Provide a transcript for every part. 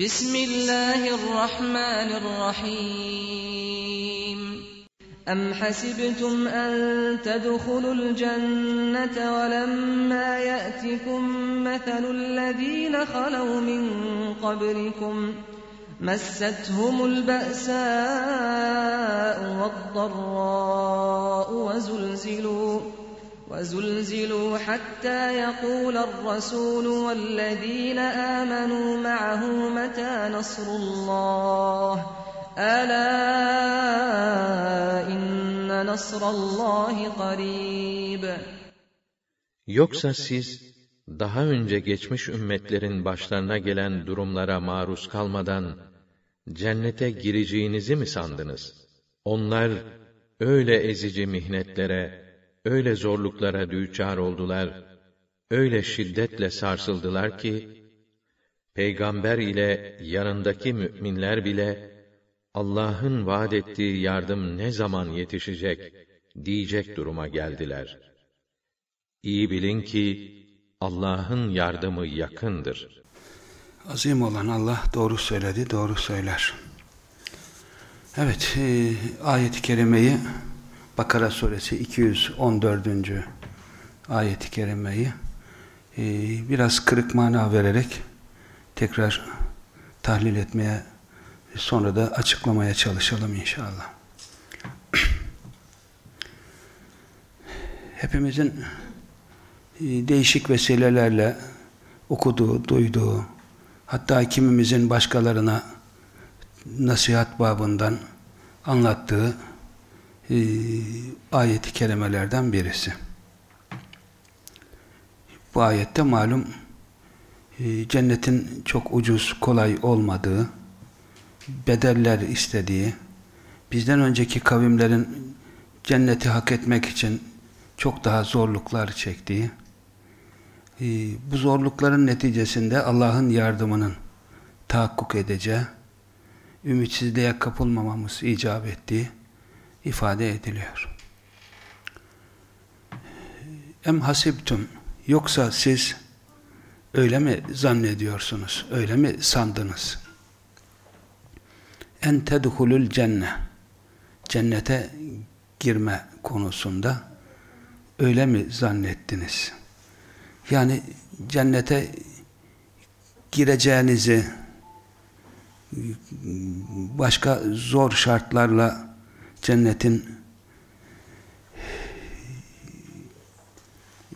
بسم الله الرحمن الرحيم. أم حسبتم أن تدخلوا الجنة ولما يأتكم مثل الذين خلوا من قبلكم مستهم البأساء والضراء وزلزلوا وزلزلوا حتى يقول الرسول والذين آمنوا معه متى نصر الله ألا إن نصر الله قريب Yoksa siz daha önce geçmiş ümmetlerin başlarına gelen durumlara maruz kalmadan cennete gireceğinizi mi sandınız? Onlar öyle ezici mihnetlere, öyle zorluklara düçar oldular, öyle şiddetle sarsıldılar ki, peygamber ile yanındaki müminler bile, Allah'ın vaad ettiği yardım ne zaman yetişecek, diyecek duruma geldiler. İyi bilin ki, Allah'ın yardımı yakındır. Azim olan Allah doğru söyledi, doğru söyler. Evet, e, ayet-i kerimeyi Bakara suresi 214. ayet-i kerimeyi e, biraz kırık mana vererek tekrar tahlil etmeye sonra da açıklamaya çalışalım inşallah. Hepimizin e, değişik vesilelerle okuduğu, duyduğu, hatta kimimizin başkalarına nasihat babından anlattığı e, ayeti kerimelerden birisi. Bu ayette malum e, cennetin çok ucuz, kolay olmadığı, bedeller istediği, bizden önceki kavimlerin cenneti hak etmek için çok daha zorluklar çektiği, e, bu zorlukların neticesinde Allah'ın yardımının tahakkuk edeceği, ümitsizliğe kapılmamamız icap ettiği ifade ediliyor. Em hasibtum yoksa siz öyle mi zannediyorsunuz? Öyle mi sandınız? En tedhulul cenne cennete girme konusunda öyle mi zannettiniz? Yani cennete gireceğinizi başka zor şartlarla cennetin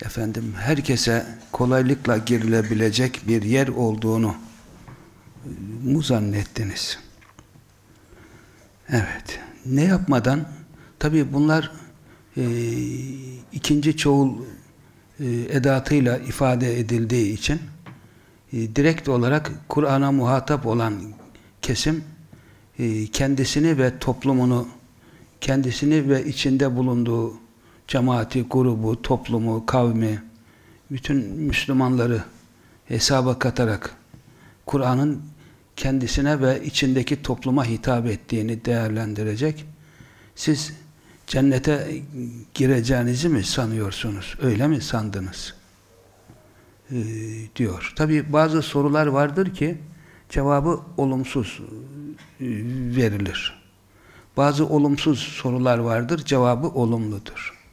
efendim herkese kolaylıkla girilebilecek bir yer olduğunu mu zannettiniz? Evet. Ne yapmadan tabi bunlar e, ikinci çoğul e, edatıyla ifade edildiği için e, direkt olarak Kur'an'a muhatap olan kesim e, kendisini ve toplumunu kendisini ve içinde bulunduğu cemaati, grubu, toplumu, kavmi, bütün Müslümanları hesaba katarak Kur'an'ın kendisine ve içindeki topluma hitap ettiğini değerlendirecek. Siz cennete gireceğinizi mi sanıyorsunuz? Öyle mi sandınız? Ee, diyor. Tabi bazı sorular vardır ki cevabı olumsuz e, verilir. Bazı olumsuz sorular vardır, cevabı olumludur.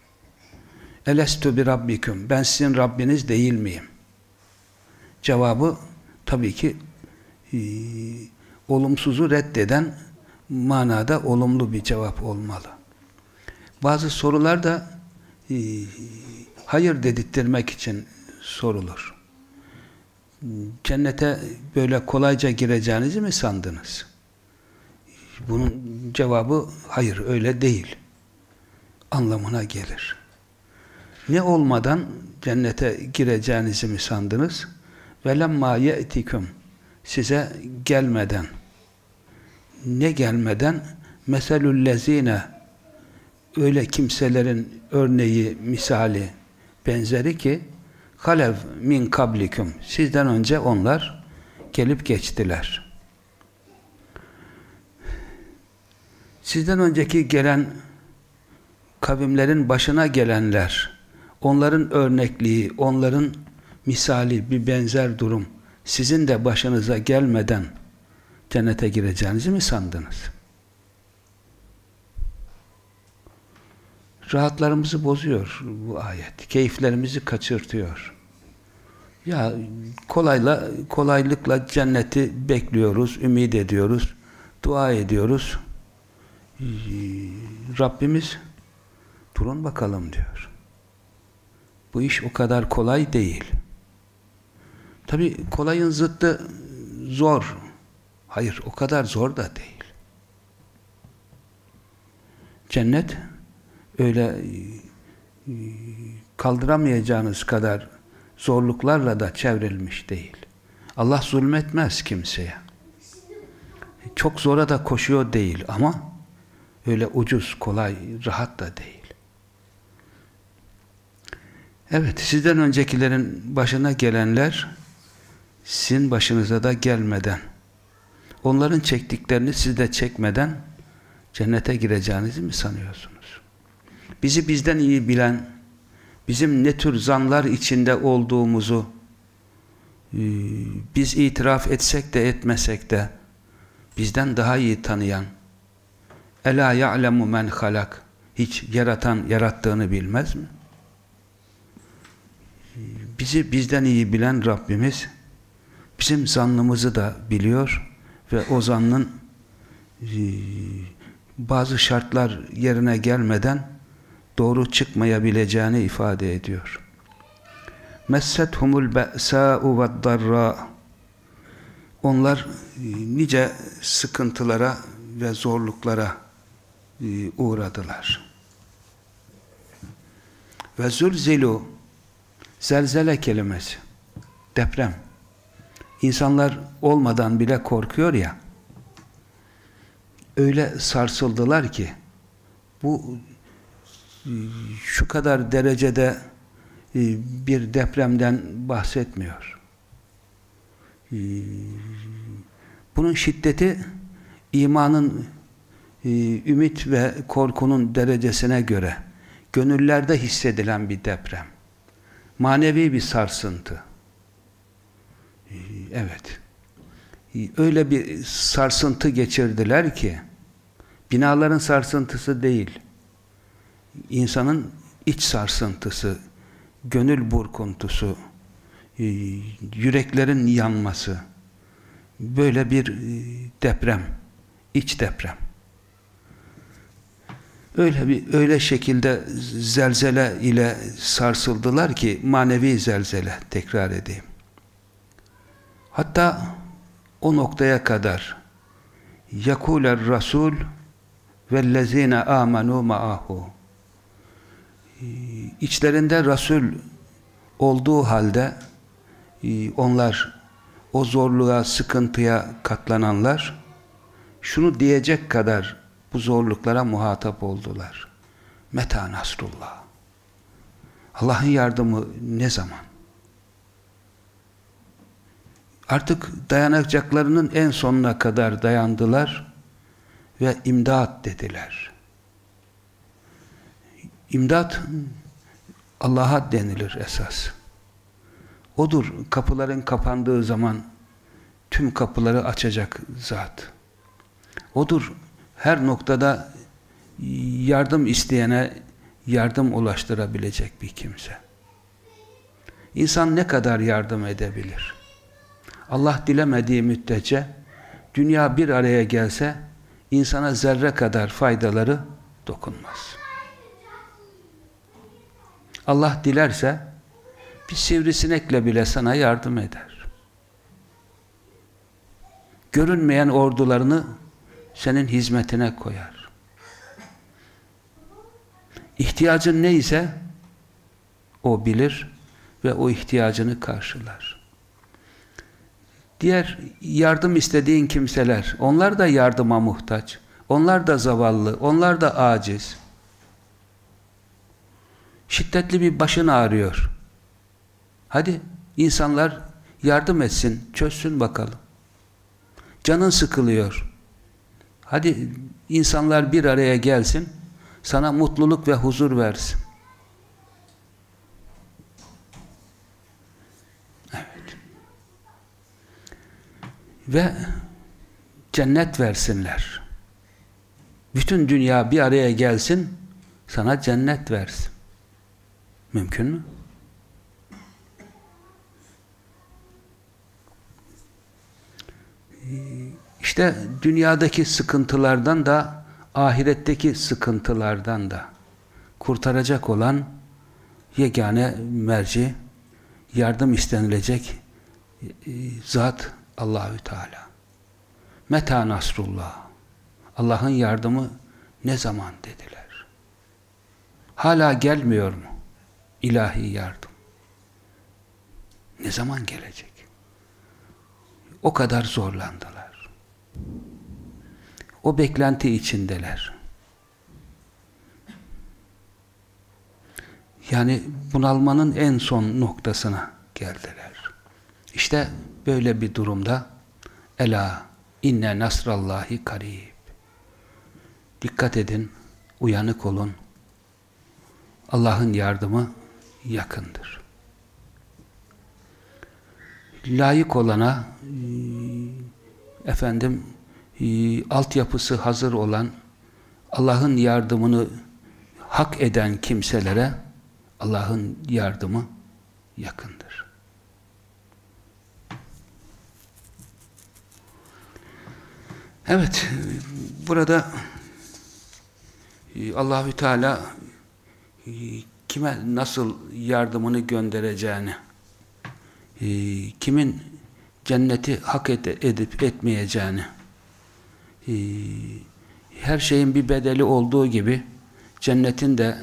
Elestu bi rabbiküm, ben sizin Rabbiniz değil miyim? Cevabı tabii ki e, olumsuzu reddeden manada olumlu bir cevap olmalı. Bazı sorular da e, hayır dedirtmek için sorulur. Cennete böyle kolayca gireceğinizi mi sandınız? Bunun cevabı hayır öyle değil. Anlamına gelir. Ne olmadan cennete gireceğinizi mi sandınız? lemma ye'tikum size gelmeden ne gelmeden meselüllezine öyle kimselerin örneği, misali, benzeri ki halev min kablikum sizden önce onlar gelip geçtiler. Sizden önceki gelen kavimlerin başına gelenler, onların örnekliği, onların misali, bir benzer durum sizin de başınıza gelmeden cennete gireceğinizi mi sandınız? Rahatlarımızı bozuyor bu ayet. Keyiflerimizi kaçırtıyor. Ya kolayla kolaylıkla cenneti bekliyoruz, ümit ediyoruz, dua ediyoruz. Rabbimiz durun bakalım diyor. Bu iş o kadar kolay değil. Tabi kolayın zıttı zor. Hayır o kadar zor da değil. Cennet öyle e, kaldıramayacağınız kadar zorluklarla da çevrilmiş değil. Allah zulmetmez kimseye. Çok zora da koşuyor değil ama öyle ucuz, kolay, rahat da değil. Evet, sizden öncekilerin başına gelenler sizin başınıza da gelmeden onların çektiklerini siz de çekmeden cennete gireceğinizi mi sanıyorsunuz? Bizi bizden iyi bilen, bizim ne tür zanlar içinde olduğumuzu e, biz itiraf etsek de etmesek de bizden daha iyi tanıyan Ela ya'lemu men halak hiç yaratan yarattığını bilmez mi? Bizi bizden iyi bilen Rabbimiz bizim zannımızı da biliyor ve o zannın e, bazı şartlar yerine gelmeden doğru çıkmayabileceğini ifade ediyor. Messethumul be'sâ'u ve'd-darrâ Onlar e, nice sıkıntılara ve zorluklara uğradılar. Ve zulzilu zelzele kelimesi deprem İnsanlar olmadan bile korkuyor ya öyle sarsıldılar ki bu şu kadar derecede e, bir depremden bahsetmiyor. E, bunun şiddeti imanın e, ümit ve korkunun derecesine göre gönüllerde hissedilen bir deprem. Manevi bir sarsıntı. Evet. Öyle bir sarsıntı geçirdiler ki binaların sarsıntısı değil insanın iç sarsıntısı, gönül burkuntusu, yüreklerin yanması, böyle bir e, deprem, iç deprem. Öyle bir öyle şekilde zelzele ile sarsıldılar ki manevi zelzele tekrar edeyim. Hatta o noktaya kadar yakuler rasul vellezine amenu ma'ahu içlerinde Resul olduğu halde e, onlar o zorluğa, sıkıntıya katlananlar şunu diyecek kadar bu zorluklara muhatap oldular. Meta nasrullah. Allah'ın yardımı ne zaman? Artık dayanacaklarının en sonuna kadar dayandılar ve imdat dediler. İmdat Allah'a denilir esas. Odur kapıların kapandığı zaman tüm kapıları açacak zat. Odur her noktada yardım isteyene yardım ulaştırabilecek bir kimse. İnsan ne kadar yardım edebilir? Allah dilemediği müddetçe dünya bir araya gelse insana zerre kadar faydaları dokunmaz. Allah dilerse bir sivrisinekle bile sana yardım eder. Görünmeyen ordularını senin hizmetine koyar. İhtiyacın neyse o bilir ve o ihtiyacını karşılar. Diğer yardım istediğin kimseler, onlar da yardıma muhtaç. Onlar da zavallı, onlar da aciz. Şiddetli bir başın ağrıyor. Hadi insanlar yardım etsin, çözsün bakalım. Canın sıkılıyor. Hadi insanlar bir araya gelsin, sana mutluluk ve huzur versin. Evet. Ve cennet versinler. Bütün dünya bir araya gelsin, sana cennet versin. Mümkün mü? İşte dünyadaki sıkıntılardan da ahiretteki sıkıntılardan da kurtaracak olan yegane merci yardım istenilecek e, zat Allahü Teala. Meta nasrullah. Allah'ın yardımı ne zaman dediler. Hala gelmiyor mu? ilahi yardım. Ne zaman gelecek? O kadar zorlandılar. O beklenti içindeler. Yani bunalmanın en son noktasına geldiler. İşte böyle bir durumda Ela inne nasrallahi karib. Dikkat edin, uyanık olun. Allah'ın yardımı yakındır. Layık olana efendim e, altyapısı hazır olan Allah'ın yardımını hak eden kimselere Allah'ın yardımı yakındır. Evet, burada e, Allahü Teala kime nasıl yardımını göndereceğini, e, kimin cenneti hak edip etmeyeceğini, e, her şeyin bir bedeli olduğu gibi cennetin de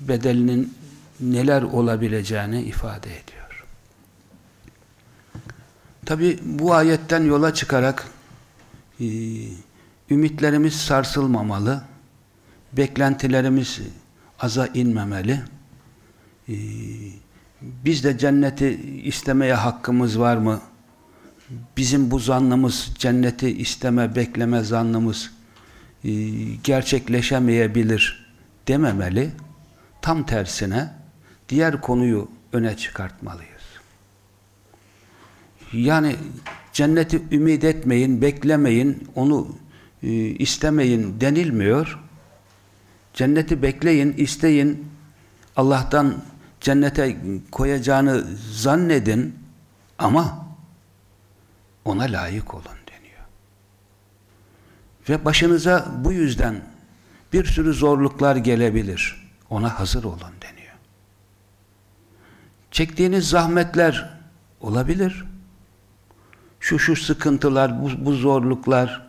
bedelinin neler olabileceğini ifade ediyor. Tabi bu ayetten yola çıkarak e, ümitlerimiz sarsılmamalı, beklentilerimiz aza inmemeli, ee, biz de cenneti istemeye hakkımız var mı? Bizim bu zannımız, cenneti isteme, bekleme zannımız e, gerçekleşemeyebilir dememeli. Tam tersine diğer konuyu öne çıkartmalıyız. Yani cenneti ümit etmeyin, beklemeyin, onu e, istemeyin denilmiyor. Cenneti bekleyin, isteyin, Allah'tan cennete koyacağını zannedin ama ona layık olun deniyor. Ve başınıza bu yüzden bir sürü zorluklar gelebilir. Ona hazır olun deniyor. Çektiğiniz zahmetler olabilir. Şu şu sıkıntılar, bu, bu zorluklar,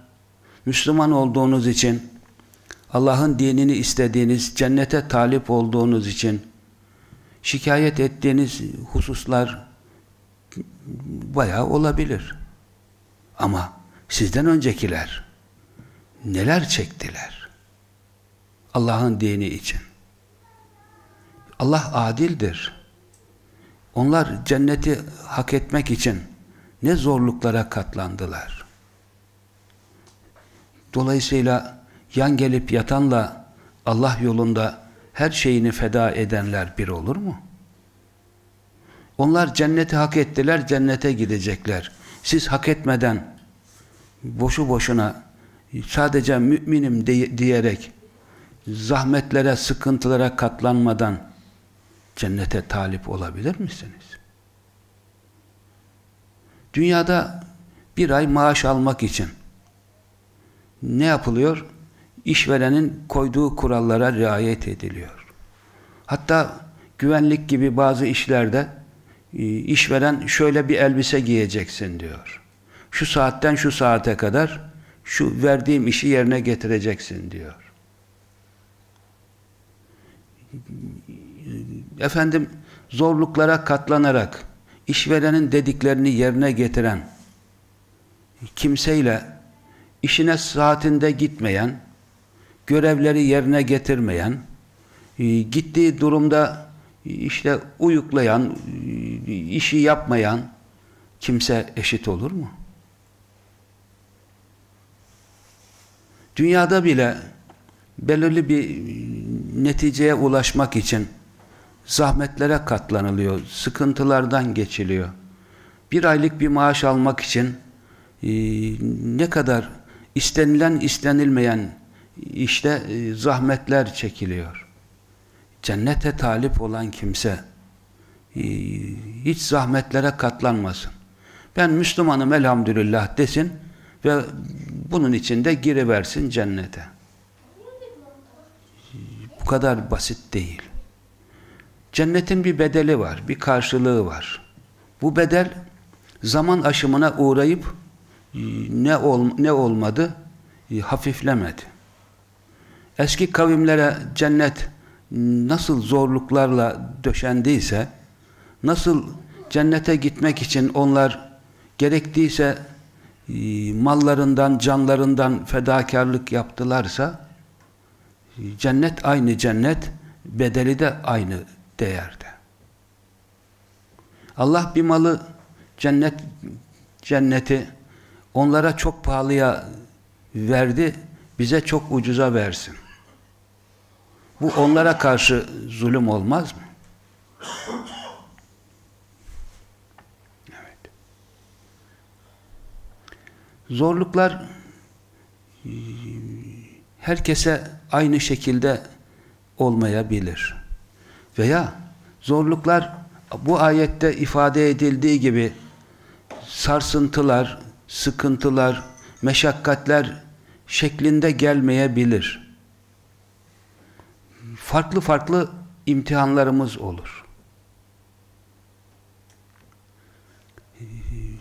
Müslüman olduğunuz için, Allah'ın dinini istediğiniz, cennete talip olduğunuz için, şikayet ettiğiniz hususlar bayağı olabilir. Ama sizden öncekiler neler çektiler? Allah'ın dini için. Allah adildir. Onlar cenneti hak etmek için ne zorluklara katlandılar. Dolayısıyla yan gelip yatanla Allah yolunda her şeyini feda edenler bir olur mu? Onlar cenneti hak ettiler, cennete gidecekler. Siz hak etmeden boşu boşuna sadece müminim diyerek zahmetlere, sıkıntılara katlanmadan cennete talip olabilir misiniz? Dünyada bir ay maaş almak için ne yapılıyor? işverenin koyduğu kurallara riayet ediliyor. Hatta güvenlik gibi bazı işlerde işveren şöyle bir elbise giyeceksin diyor. Şu saatten şu saate kadar şu verdiğim işi yerine getireceksin diyor. Efendim zorluklara katlanarak işverenin dediklerini yerine getiren kimseyle işine saatinde gitmeyen, görevleri yerine getirmeyen, e, gittiği durumda işte uyuklayan, işi yapmayan kimse eşit olur mu? Dünyada bile belirli bir neticeye ulaşmak için zahmetlere katlanılıyor, sıkıntılardan geçiliyor. Bir aylık bir maaş almak için e, ne kadar istenilen istenilmeyen işte e, zahmetler çekiliyor. Cennete talip olan kimse e, hiç zahmetlere katlanmasın. Ben Müslümanım elhamdülillah desin ve bunun içinde giriversin cennete. Bu kadar basit değil. Cennetin bir bedeli var, bir karşılığı var. Bu bedel zaman aşımına uğrayıp e, ne ol, ne olmadı? E, hafiflemedi. Eski kavimlere cennet nasıl zorluklarla döşendiyse, nasıl cennete gitmek için onlar gerektiyse e, mallarından, canlarından fedakarlık yaptılarsa, cennet aynı cennet, bedeli de aynı değerde. Allah bir malı cennet cenneti onlara çok pahalıya verdi, bize çok ucuza versin. Bu onlara karşı zulüm olmaz mı? Evet. Zorluklar herkese aynı şekilde olmayabilir. Veya zorluklar bu ayette ifade edildiği gibi sarsıntılar, sıkıntılar, meşakkatler şeklinde gelmeyebilir. Farklı farklı imtihanlarımız olur.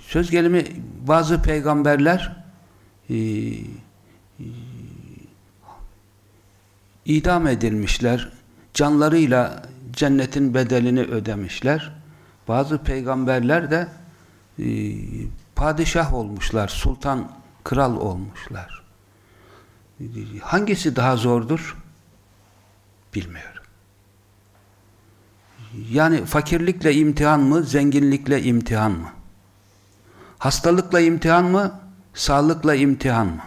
Söz gelimi bazı peygamberler e, e, idam edilmişler. Canlarıyla cennetin bedelini ödemişler. Bazı peygamberler de e, padişah olmuşlar, sultan, kral olmuşlar. Hangisi daha zordur? Bilmiyorum. Yani fakirlikle imtihan mı, zenginlikle imtihan mı? Hastalıkla imtihan mı, sağlıkla imtihan mı?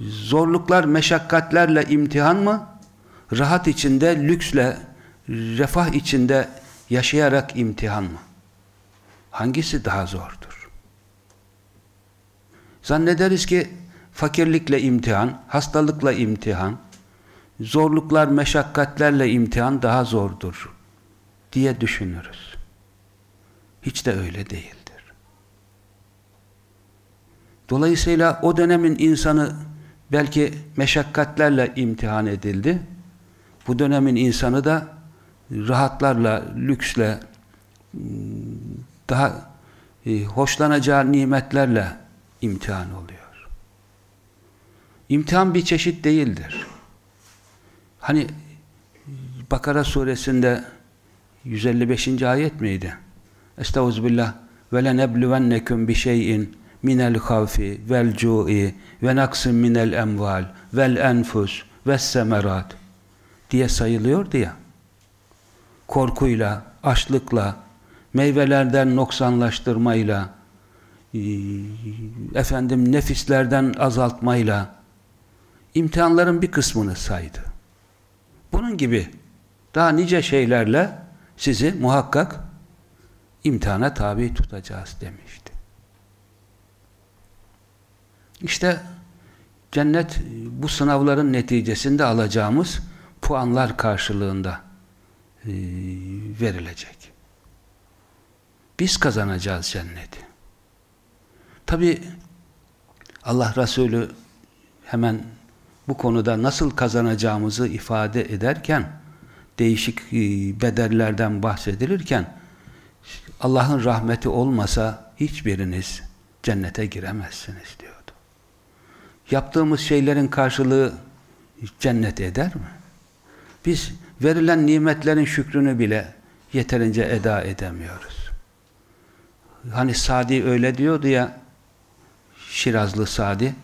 Zorluklar, meşakkatlerle imtihan mı? Rahat içinde, lüksle, refah içinde yaşayarak imtihan mı? Hangisi daha zordur? Zannederiz ki fakirlikle imtihan, hastalıkla imtihan, zorluklar, meşakkatlerle imtihan daha zordur diye düşünürüz. Hiç de öyle değildir. Dolayısıyla o dönemin insanı belki meşakkatlerle imtihan edildi. Bu dönemin insanı da rahatlarla, lüksle, daha e, hoşlanacağı nimetlerle imtihan oluyor. İmtihan bir çeşit değildir. Hani Bakara suresinde 155. ayet miydi? Estağfirullah ve lenebluvennekum bi şey'in minel havfi vel cu'i ve naksin minel emval vel enfus ve semerat diye sayılıyordu ya. Korkuyla, açlıkla, meyvelerden noksanlaştırmayla, e, efendim nefislerden azaltmayla imtihanların bir kısmını saydı. Bunun gibi daha nice şeylerle sizi muhakkak imtihana tabi tutacağız demişti. İşte cennet bu sınavların neticesinde alacağımız puanlar karşılığında e, verilecek. Biz kazanacağız cenneti. Tabi Allah Resulü hemen bu konuda nasıl kazanacağımızı ifade ederken değişik e, bedellerden bahsedilirken Allah'ın rahmeti olmasa hiçbiriniz cennete giremezsiniz diyordu. Yaptığımız şeylerin karşılığı cennet eder mi? Biz verilen nimetlerin şükrünü bile yeterince eda edemiyoruz. Hani Sadi öyle diyordu ya Şirazlı Sadi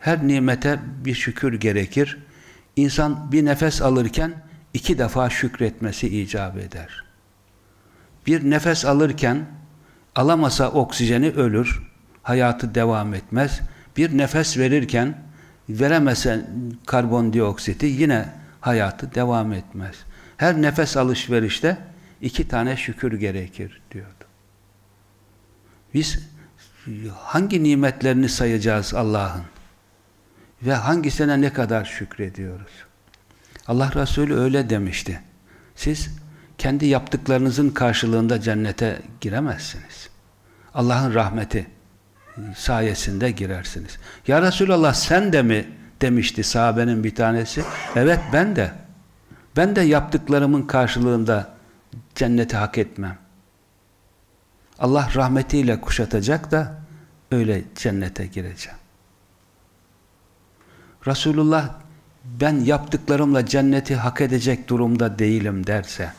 her nimete bir şükür gerekir. İnsan bir nefes alırken iki defa şükretmesi icap eder. Bir nefes alırken alamasa oksijeni ölür, hayatı devam etmez. Bir nefes verirken veremese karbondioksiti yine hayatı devam etmez. Her nefes alışverişte iki tane şükür gerekir diyordu. Biz hangi nimetlerini sayacağız Allah'ın? Ve hangisine ne kadar şükrediyoruz? Allah Resulü öyle demişti. Siz kendi yaptıklarınızın karşılığında cennete giremezsiniz. Allah'ın rahmeti sayesinde girersiniz. Ya Resulallah sen de mi demişti sahabenin bir tanesi. Evet ben de. Ben de yaptıklarımın karşılığında cenneti hak etmem. Allah rahmetiyle kuşatacak da öyle cennete gireceğim. Resulullah ben yaptıklarımla cenneti hak edecek durumda değilim derse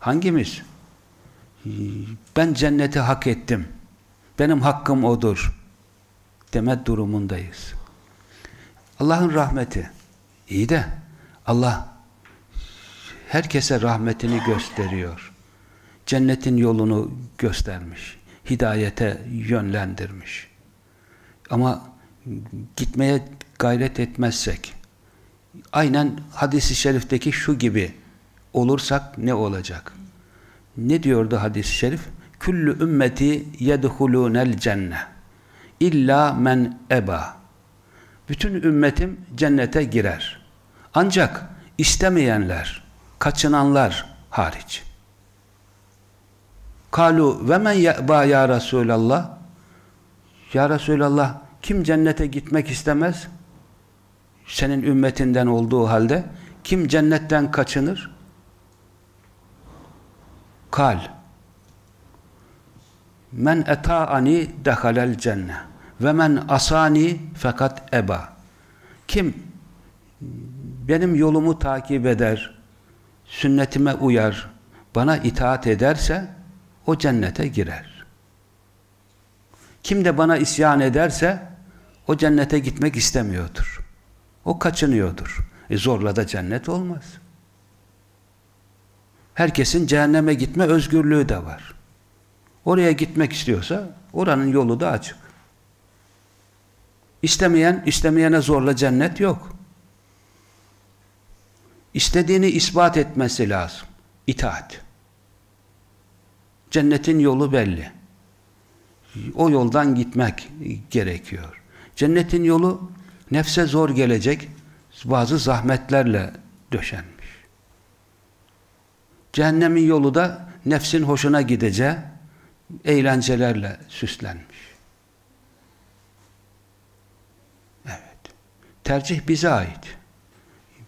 hangimiz ben cenneti hak ettim benim hakkım odur deme durumundayız. Allah'ın rahmeti iyi de Allah herkese rahmetini gösteriyor. Cennetin yolunu göstermiş. Hidayete yönlendirmiş. Ama gitmeye gayret etmezsek aynen hadisi şerifteki şu gibi olursak ne olacak? Ne diyordu hadis-i şerif? Küllü ümmeti yedhulûnel cenne illa men eba bütün ümmetim cennete girer. Ancak istemeyenler, kaçınanlar hariç. Kalu ve men ye'ba ya Resulallah Ya Resulallah kim cennete gitmek istemez? Senin ümmetinden olduğu halde kim cennetten kaçınır? Kal Men eta'ani dehalel cenne ve men asani fakat eba. Kim benim yolumu takip eder, sünnetime uyar, bana itaat ederse o cennete girer. Kim de bana isyan ederse o cennete gitmek istemiyordur. O kaçınıyordur. E zorla da cennet olmaz. Herkesin cehenneme gitme özgürlüğü de var. Oraya gitmek istiyorsa oranın yolu da açık. İstemeyen, istemeyene zorla cennet yok. İstediğini ispat etmesi lazım. İtaat. Cennetin yolu belli. O yoldan gitmek gerekiyor. Cennetin yolu nefse zor gelecek bazı zahmetlerle döşenmiş. Cehennemin yolu da nefsin hoşuna gideceği eğlencelerle süslenmiş. Evet. Tercih bize ait.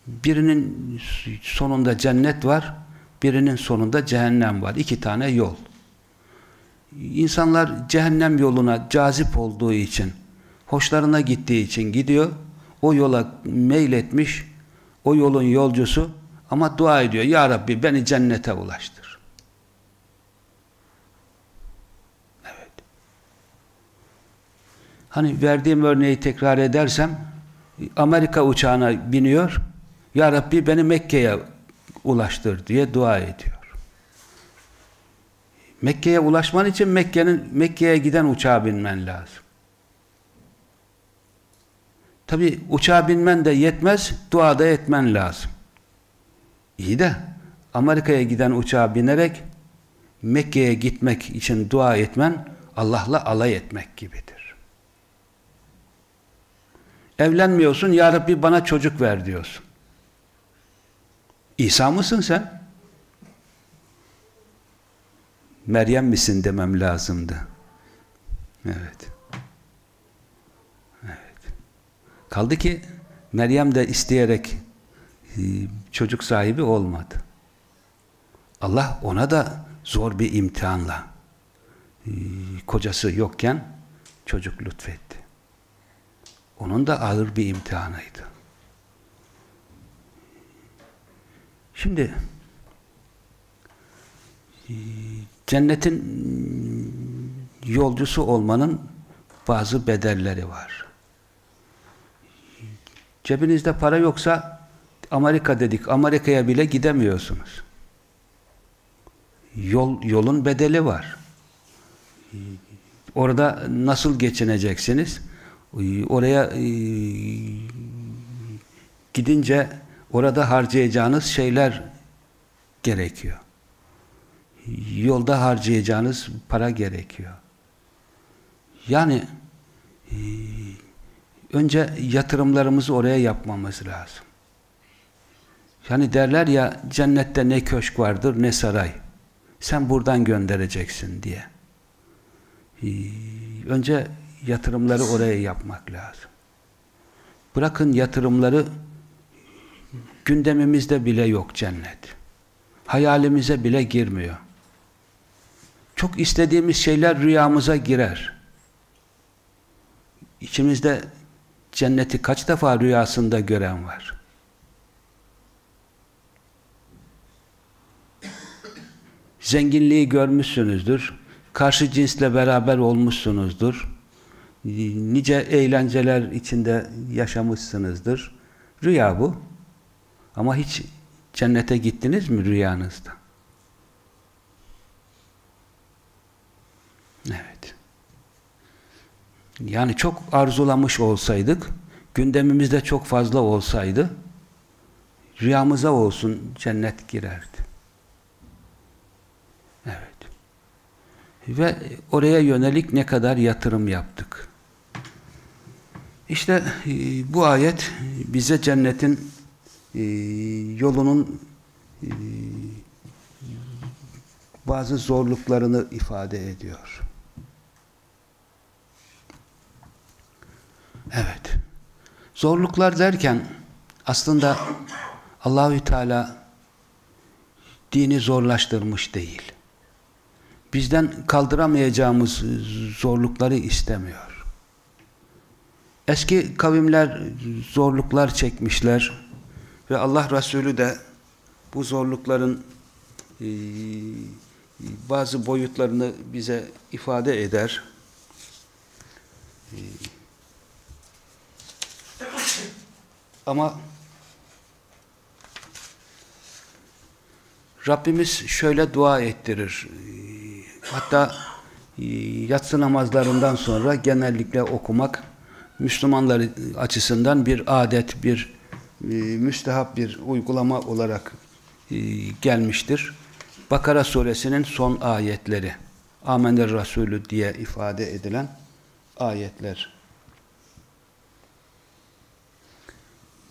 Birinin sonunda cennet var, birinin sonunda cehennem var. İki tane yol. İnsanlar cehennem yoluna cazip olduğu için, hoşlarına gittiği için gidiyor, o yola meyletmiş, o yolun yolcusu ama dua ediyor. Ya Rabbi beni cennete ulaştır. Evet. Hani verdiğim örneği tekrar edersem, Amerika uçağına biniyor, Ya Rabbi beni Mekke'ye ulaştır diye dua ediyor. Mekke'ye ulaşman için Mekke'nin Mekke'ye giden uçağa binmen lazım. Tabi uçağa binmen de yetmez, dua da etmen lazım. İyi de Amerika'ya giden uçağa binerek Mekke'ye gitmek için dua etmen Allah'la alay etmek gibidir. Evlenmiyorsun, Ya Rabbi bana çocuk ver diyorsun. İsa mısın sen? Meryem misin demem lazımdı. Evet. Kaldı ki Meryem de isteyerek e, çocuk sahibi olmadı. Allah ona da zor bir imtihanla e, kocası yokken çocuk lütfetti. Onun da ağır bir imtihanıydı. Şimdi e, cennetin yolcusu olmanın bazı bedelleri var. Cebinizde para yoksa Amerika dedik. Amerika'ya bile gidemiyorsunuz. Yol, yolun bedeli var. Orada nasıl geçineceksiniz? Oraya e, gidince orada harcayacağınız şeyler gerekiyor. Yolda harcayacağınız para gerekiyor. Yani e, önce yatırımlarımızı oraya yapmamız lazım. Yani derler ya cennette ne köşk vardır ne saray. Sen buradan göndereceksin diye. Ee, önce yatırımları oraya yapmak lazım. Bırakın yatırımları gündemimizde bile yok cennet. Hayalimize bile girmiyor. Çok istediğimiz şeyler rüyamıza girer. İçimizde cenneti kaç defa rüyasında gören var? Zenginliği görmüşsünüzdür. Karşı cinsle beraber olmuşsunuzdur. Nice eğlenceler içinde yaşamışsınızdır. Rüya bu. Ama hiç cennete gittiniz mi rüyanızda? Evet. Yani çok arzulamış olsaydık, gündemimizde çok fazla olsaydı, rüyamıza olsun cennet girerdi. Evet. Ve oraya yönelik ne kadar yatırım yaptık. İşte e, bu ayet bize cennetin e, yolunun e, bazı zorluklarını ifade ediyor. Evet. Zorluklar derken aslında Allahü Teala dini zorlaştırmış değil bizden kaldıramayacağımız zorlukları istemiyor. Eski kavimler zorluklar çekmişler ve Allah Resulü de bu zorlukların e, bazı boyutlarını bize ifade eder. E, ama Rabbimiz şöyle dua ettirir. Hatta e, yatsı namazlarından sonra genellikle okumak Müslümanlar açısından bir adet, bir e, müstehap bir uygulama olarak e, gelmiştir. Bakara suresinin son ayetleri. Amener Resulü diye ifade edilen ayetler.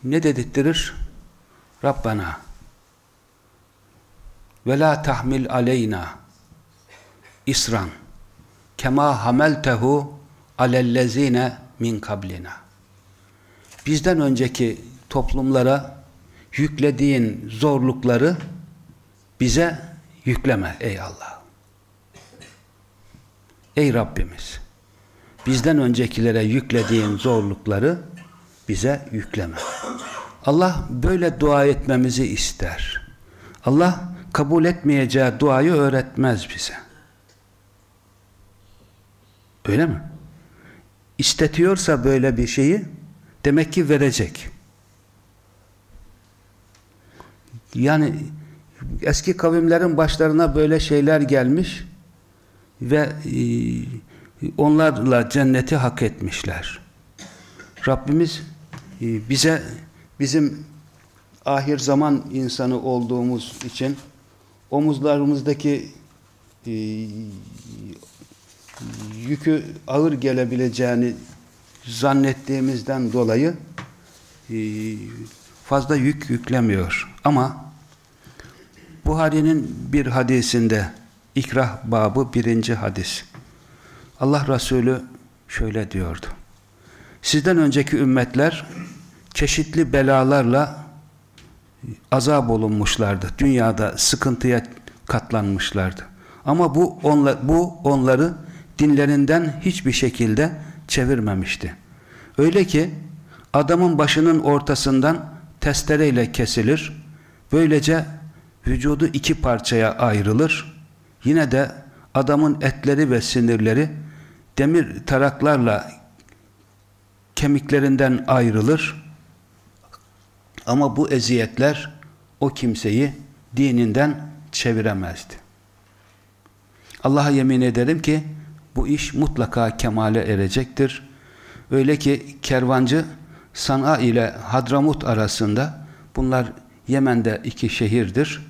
Ne dedirttirir? Rabbana. Ve la tahmil aleyna isran kema hameltehu alellezine min kablina. Bizden önceki toplumlara yüklediğin zorlukları bize yükleme ey Allah. Ey Rabbimiz bizden öncekilere yüklediğin zorlukları bize yükleme Allah böyle dua etmemizi ister Allah kabul etmeyeceği duayı öğretmez bize Öyle mi? İstetiyorsa böyle bir şeyi demek ki verecek. Yani eski kavimlerin başlarına böyle şeyler gelmiş ve e, onlarla cenneti hak etmişler. Rabbimiz bize bizim ahir zaman insanı olduğumuz için omuzlarımızdaki e, yükü ağır gelebileceğini zannettiğimizden dolayı e, fazla yük yüklemiyor. Ama Buhari'nin bir hadisinde ikrah babı birinci hadis. Allah Resulü şöyle diyordu. Sizden önceki ümmetler çeşitli belalarla azap olunmuşlardı. Dünyada sıkıntıya katlanmışlardı. Ama bu, onla, bu onları dinlerinden hiçbir şekilde çevirmemişti. Öyle ki adamın başının ortasından testereyle kesilir. Böylece vücudu iki parçaya ayrılır. Yine de adamın etleri ve sinirleri demir taraklarla kemiklerinden ayrılır. Ama bu eziyetler o kimseyi dininden çeviremezdi. Allah'a yemin ederim ki bu iş mutlaka kemale erecektir. Öyle ki kervancı San'a ile Hadramut arasında bunlar Yemen'de iki şehirdir.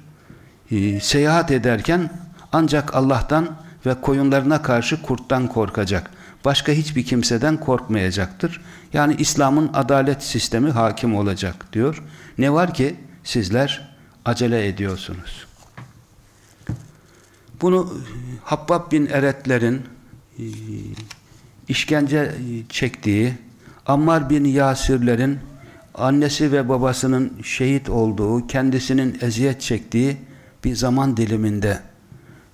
Ee, seyahat ederken ancak Allah'tan ve koyunlarına karşı kurttan korkacak. Başka hiçbir kimseden korkmayacaktır. Yani İslam'ın adalet sistemi hakim olacak diyor. Ne var ki sizler acele ediyorsunuz. Bunu Habbab bin Eretler'in e, işkence çektiği, Ammar bin Yasirlerin annesi ve babasının şehit olduğu, kendisinin eziyet çektiği bir zaman diliminde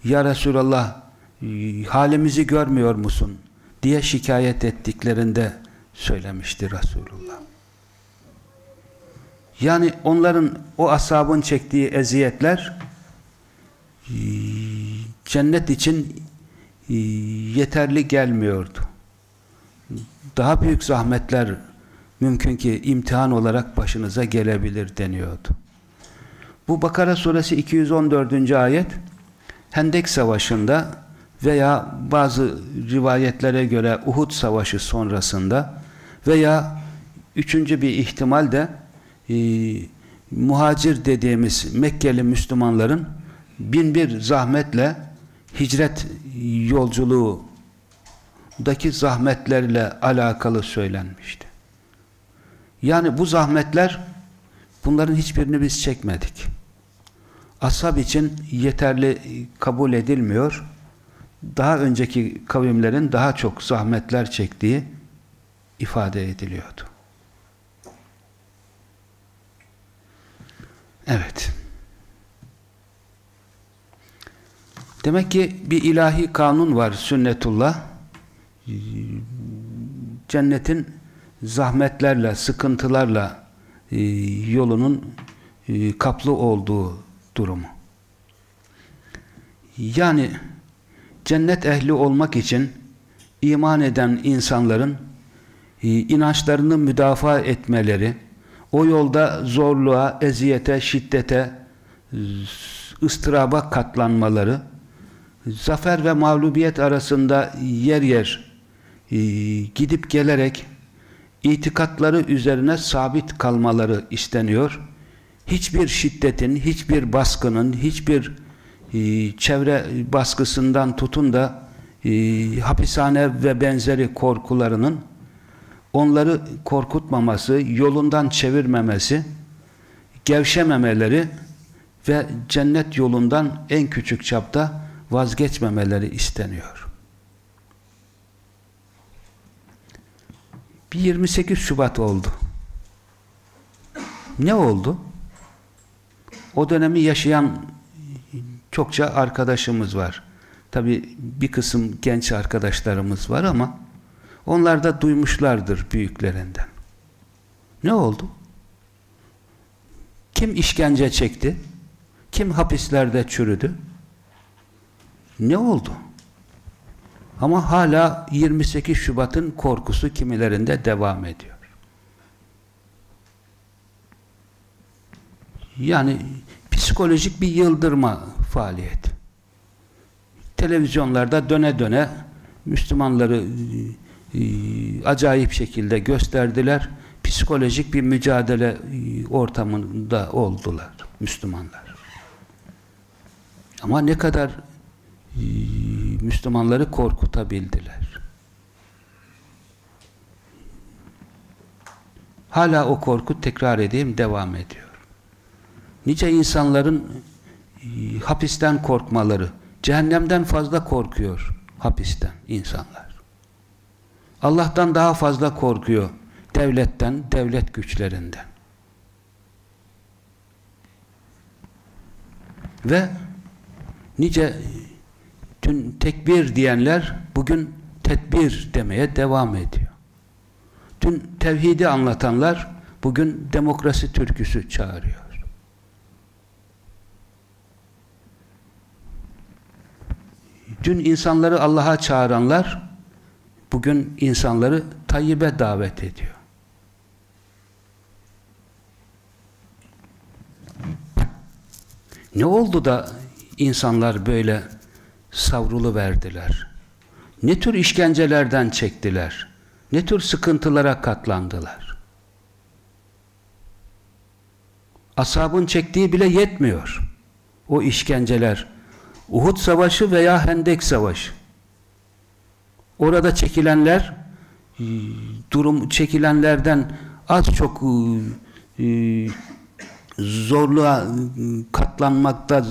Ya Resulallah halimizi görmüyor musun? diye şikayet ettiklerinde söylemişti Resulullah. Yani onların o asabın çektiği eziyetler cennet için yeterli gelmiyordu. Daha büyük zahmetler mümkün ki imtihan olarak başınıza gelebilir deniyordu. Bu Bakara suresi 214. ayet Hendek Savaşı'nda veya bazı rivayetlere göre Uhud Savaşı sonrasında veya üçüncü bir ihtimal de e, muhacir dediğimiz Mekkeli Müslümanların bin bir zahmetle hicret yolculuğundaki zahmetlerle alakalı söylenmişti. Yani bu zahmetler bunların hiçbirini biz çekmedik. Ashab için yeterli kabul edilmiyor. Daha önceki kavimlerin daha çok zahmetler çektiği ifade ediliyordu. Evet. Demek ki bir ilahi kanun var sünnetullah. Cennetin zahmetlerle, sıkıntılarla e, yolunun e, kaplı olduğu durumu. Yani cennet ehli olmak için iman eden insanların inançlarını müdafaa etmeleri, o yolda zorluğa, eziyete, şiddete, ıstıraba katlanmaları, zafer ve mağlubiyet arasında yer yer e, gidip gelerek itikatları üzerine sabit kalmaları isteniyor. Hiçbir şiddetin, hiçbir baskının, hiçbir e, çevre baskısından tutun da e, hapishane ve benzeri korkularının onları korkutmaması, yolundan çevirmemesi, gevşememeleri ve cennet yolundan en küçük çapta vazgeçmemeleri isteniyor. Bir 28 Şubat oldu. Ne oldu? O dönemi yaşayan çokça arkadaşımız var. Tabi bir kısım genç arkadaşlarımız var ama onlar da duymuşlardır büyüklerinden. Ne oldu? Kim işkence çekti? Kim hapislerde çürüdü? Ne oldu? Ama hala 28 Şubat'ın korkusu kimilerinde devam ediyor. Yani psikolojik bir yıldırma faaliyeti. Televizyonlarda döne döne Müslümanları acayip şekilde gösterdiler. Psikolojik bir mücadele e, ortamında oldular Müslümanlar. Ama ne kadar e, Müslümanları korkutabildiler. Hala o korku tekrar edeyim devam ediyor. Nice insanların e, hapisten korkmaları, cehennemden fazla korkuyor hapisten insanlar. Allah'tan daha fazla korkuyor devletten, devlet güçlerinden. Ve nice Dün tekbir diyenler bugün tedbir demeye devam ediyor. Dün tevhidi anlatanlar bugün demokrasi türküsü çağırıyor. Dün insanları Allah'a çağıranlar bugün insanları Tayyip'e davet ediyor. Ne oldu da insanlar böyle savrulu verdiler? Ne tür işkencelerden çektiler? Ne tür sıkıntılara katlandılar? Ashabın çektiği bile yetmiyor. O işkenceler. Uhud Savaşı veya Hendek Savaşı. Orada çekilenler durum çekilenlerden az çok e, zorluğa katlanmakta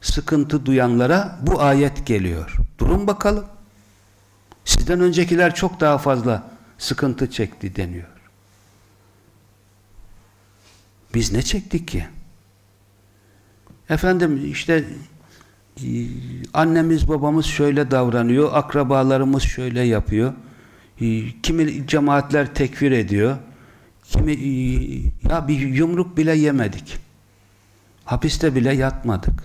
sıkıntı duyanlara bu ayet geliyor. Durun bakalım. Sizden öncekiler çok daha fazla sıkıntı çekti deniyor. Biz ne çektik ki? Efendim işte e, annemiz babamız şöyle davranıyor, akrabalarımız şöyle yapıyor. E, kimi cemaatler tekfir ediyor. Kimi e, ya bir yumruk bile yemedik. Hapiste bile yatmadık.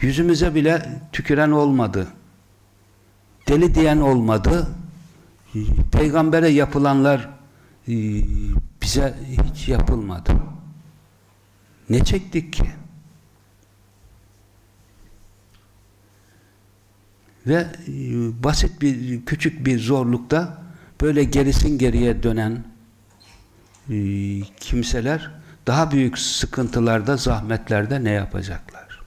Yüzümüze bile tüküren olmadı. Deli diyen olmadı. Peygambere yapılanlar bize hiç yapılmadı. Ne çektik ki? Ve e, basit bir, küçük bir zorlukta böyle gerisin geriye dönen e, kimseler daha büyük sıkıntılarda, zahmetlerde ne yapacaklar?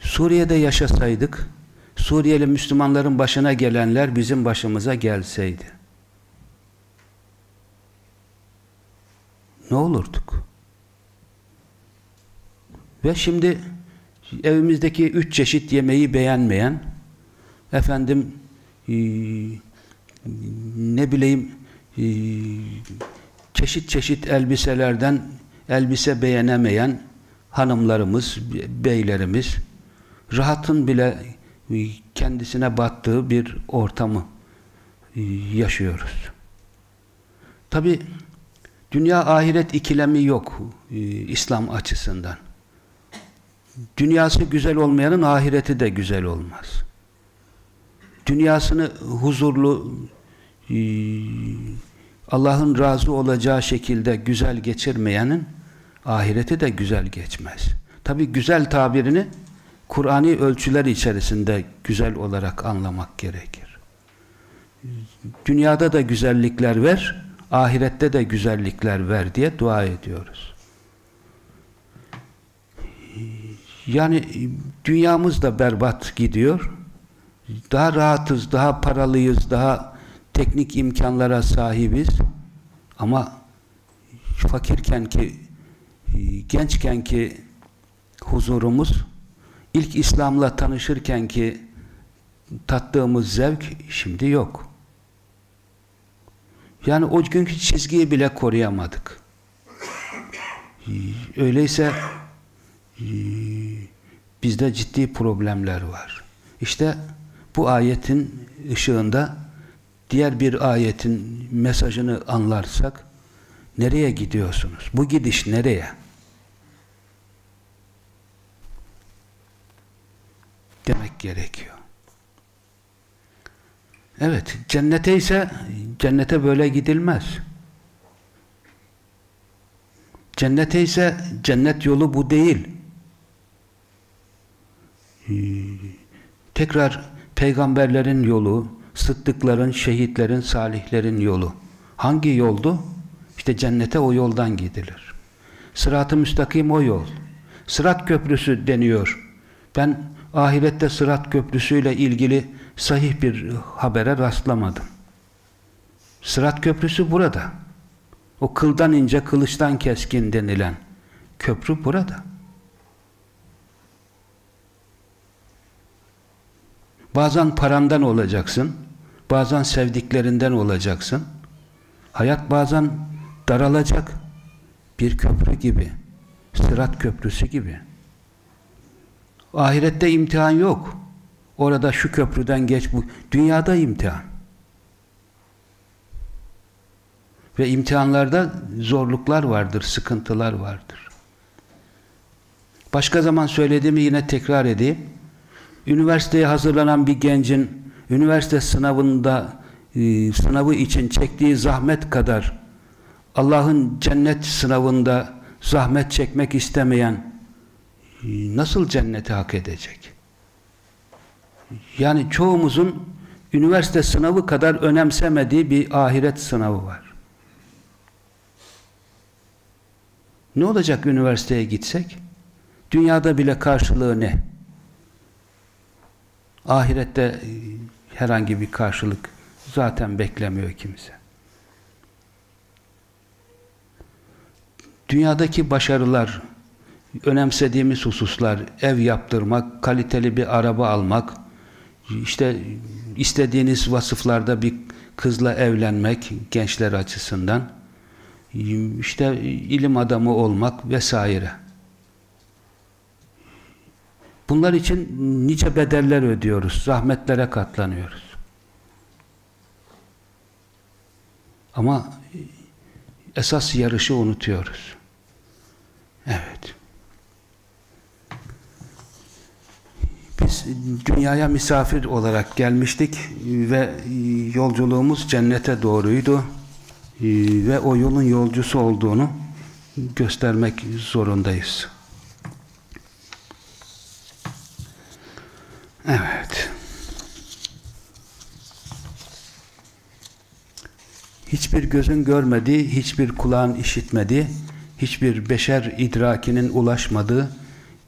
Suriye'de yaşasaydık, Suriyeli Müslümanların başına gelenler bizim başımıza gelseydi. ne olurduk? Ve şimdi evimizdeki üç çeşit yemeği beğenmeyen efendim e, ne bileyim e, çeşit çeşit elbiselerden elbise beğenemeyen hanımlarımız, beylerimiz rahatın bile e, kendisine battığı bir ortamı e, yaşıyoruz. Tabi Dünya ahiret ikilemi yok e, İslam açısından. Dünyası güzel olmayanın ahireti de güzel olmaz. Dünyasını huzurlu e, Allah'ın razı olacağı şekilde güzel geçirmeyenin ahireti de güzel geçmez. Tabi güzel tabirini Kur'ani ölçüler içerisinde güzel olarak anlamak gerekir. Dünyada da güzellikler ver, ahirette de güzellikler ver diye dua ediyoruz. Yani dünyamız da berbat gidiyor. Daha rahatız, daha paralıyız, daha teknik imkanlara sahibiz. Ama fakirken ki, gençken ki huzurumuz, ilk İslam'la tanışırken ki tattığımız zevk şimdi yok. Yani o günkü çizgiyi bile koruyamadık. Öyleyse e, bizde ciddi problemler var. İşte bu ayetin ışığında diğer bir ayetin mesajını anlarsak nereye gidiyorsunuz? Bu gidiş nereye? Demek gerekiyor. Evet, cennete ise cennete böyle gidilmez. Cennete ise cennet yolu bu değil. Ee, tekrar peygamberlerin yolu, sıddıkların, şehitlerin, salihlerin yolu. Hangi yoldu? İşte cennete o yoldan gidilir. Sırat-ı müstakim o yol. Sırat köprüsü deniyor. Ben ahirette sırat köprüsüyle ilgili sahih bir habere rastlamadım. Sırat köprüsü burada. O kıldan ince, kılıçtan keskin denilen köprü burada. Bazen parandan olacaksın, bazen sevdiklerinden olacaksın. Hayat bazen daralacak. Bir köprü gibi, sırat köprüsü gibi. Ahirette imtihan yok. Orada şu köprüden geç bu. Dünyada imtihan. Ve imtihanlarda zorluklar vardır, sıkıntılar vardır. Başka zaman söylediğimi yine tekrar edeyim. Üniversiteye hazırlanan bir gencin üniversite sınavında e, sınavı için çektiği zahmet kadar Allah'ın cennet sınavında zahmet çekmek istemeyen e, nasıl cenneti hak edecek? Yani çoğumuzun üniversite sınavı kadar önemsemediği bir ahiret sınavı var. Ne olacak üniversiteye gitsek? Dünyada bile karşılığı ne? Ahirette e, herhangi bir karşılık zaten beklemiyor kimse. Dünyadaki başarılar, önemsediğimiz hususlar, ev yaptırmak, kaliteli bir araba almak, işte istediğiniz vasıflarda bir kızla evlenmek gençler açısından, işte ilim adamı olmak vesaire. Bunlar için nice bedeller ödüyoruz, zahmetlere katlanıyoruz. Ama esas yarışı unutuyoruz. Evet. Biz dünyaya misafir olarak gelmiştik ve yolculuğumuz cennete doğruydu ve o yolun yolcusu olduğunu göstermek zorundayız. Evet. Hiçbir gözün görmediği, hiçbir kulağın işitmediği, hiçbir beşer idrakinin ulaşmadığı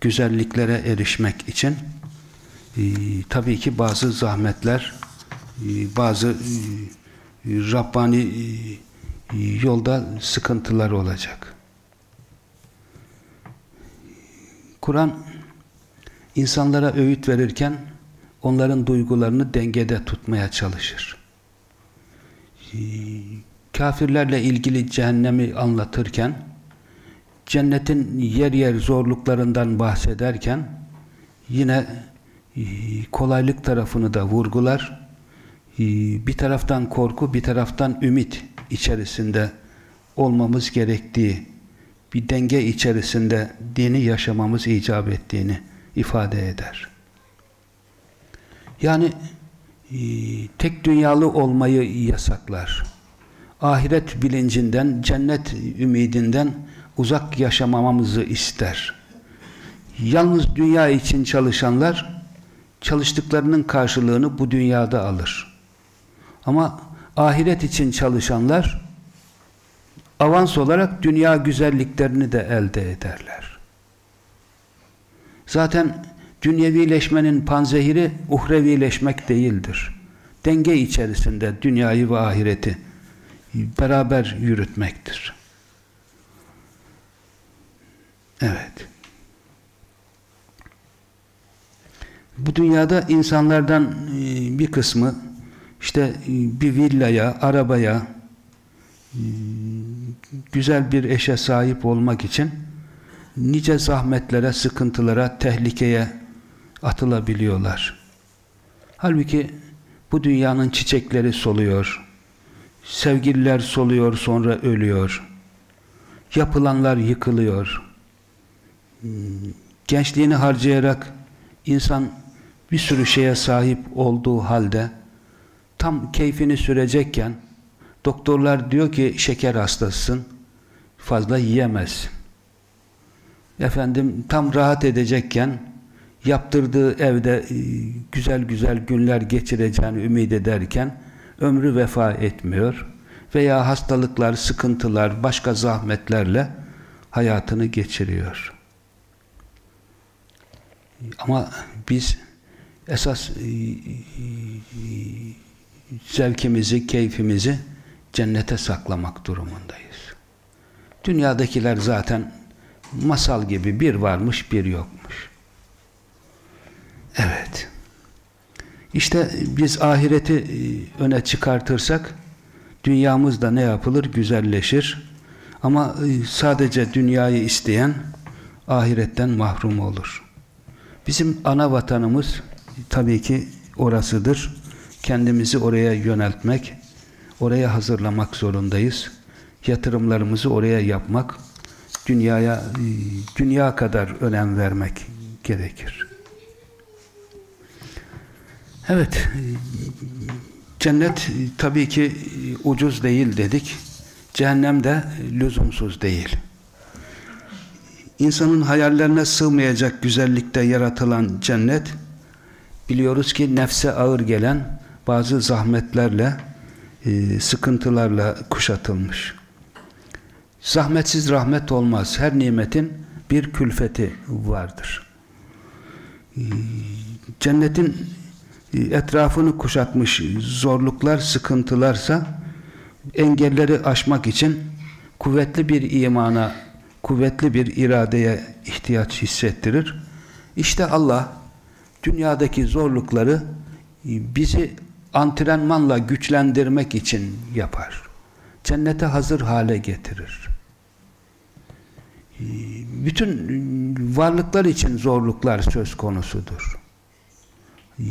güzelliklere erişmek için e, tabii ki bazı zahmetler, e, bazı e, Rabbani e, yolda sıkıntılar olacak. Kur'an insanlara öğüt verirken onların duygularını dengede tutmaya çalışır. Ee, kafirlerle ilgili cehennemi anlatırken cennetin yer yer zorluklarından bahsederken yine e, kolaylık tarafını da vurgular. Ee, bir taraftan korku, bir taraftan ümit içerisinde olmamız gerektiği, bir denge içerisinde dini yaşamamız icap ettiğini ifade eder. Yani e, tek dünyalı olmayı yasaklar. Ahiret bilincinden, cennet ümidinden uzak yaşamamamızı ister. Yalnız dünya için çalışanlar çalıştıklarının karşılığını bu dünyada alır. Ama ahiret için çalışanlar avans olarak dünya güzelliklerini de elde ederler. Zaten dünyevileşmenin panzehiri uhrevileşmek değildir. Denge içerisinde dünyayı ve ahireti beraber yürütmektir. Evet. Bu dünyada insanlardan e, bir kısmı işte e, bir villaya, arabaya, e, güzel bir eşe sahip olmak için nice zahmetlere, sıkıntılara, tehlikeye atılabiliyorlar. Halbuki bu dünyanın çiçekleri soluyor. Sevgililer soluyor sonra ölüyor. Yapılanlar yıkılıyor. Gençliğini harcayarak insan bir sürü şeye sahip olduğu halde tam keyfini sürecekken doktorlar diyor ki şeker hastasısın fazla yiyemezsin efendim tam rahat edecekken yaptırdığı evde e, güzel güzel günler geçireceğini ümit ederken ömrü vefa etmiyor veya hastalıklar, sıkıntılar, başka zahmetlerle hayatını geçiriyor. Ama biz esas e, e, zevkimizi, keyfimizi cennete saklamak durumundayız. Dünyadakiler zaten masal gibi bir varmış bir yokmuş. Evet. İşte biz ahireti e, öne çıkartırsak dünyamız da ne yapılır? Güzelleşir. Ama e, sadece dünyayı isteyen ahiretten mahrum olur. Bizim ana vatanımız tabii ki orasıdır. Kendimizi oraya yöneltmek, oraya hazırlamak zorundayız. Yatırımlarımızı oraya yapmak, dünyaya e, dünya kadar önem vermek gerekir. Evet, e, cennet e, tabii ki ucuz değil dedik. Cehennem de lüzumsuz değil. İnsanın hayallerine sığmayacak güzellikte yaratılan cennet, biliyoruz ki nefse ağır gelen bazı zahmetlerle, sıkıntılarla kuşatılmış. Zahmetsiz rahmet olmaz. Her nimetin bir külfeti vardır. Ee, cennetin e, etrafını kuşatmış zorluklar, sıkıntılarsa engelleri aşmak için kuvvetli bir imana, kuvvetli bir iradeye ihtiyaç hissettirir. İşte Allah dünyadaki zorlukları e, bizi antrenmanla güçlendirmek için yapar. Cennete hazır hale getirir bütün varlıklar için zorluklar söz konusudur.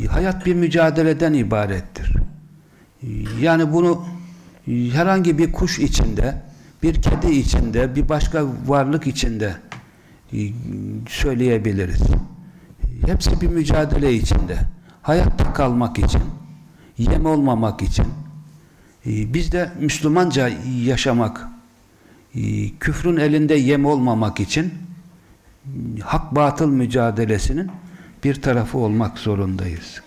Hayat bir mücadeleden ibarettir. Yani bunu herhangi bir kuş içinde, bir kedi içinde, bir başka varlık içinde söyleyebiliriz. Hepsi bir mücadele içinde. Hayatta kalmak için, yem olmamak için, biz de Müslümanca yaşamak ee, küfrün elinde yem olmamak için hak batıl mücadelesinin bir tarafı olmak zorundayız.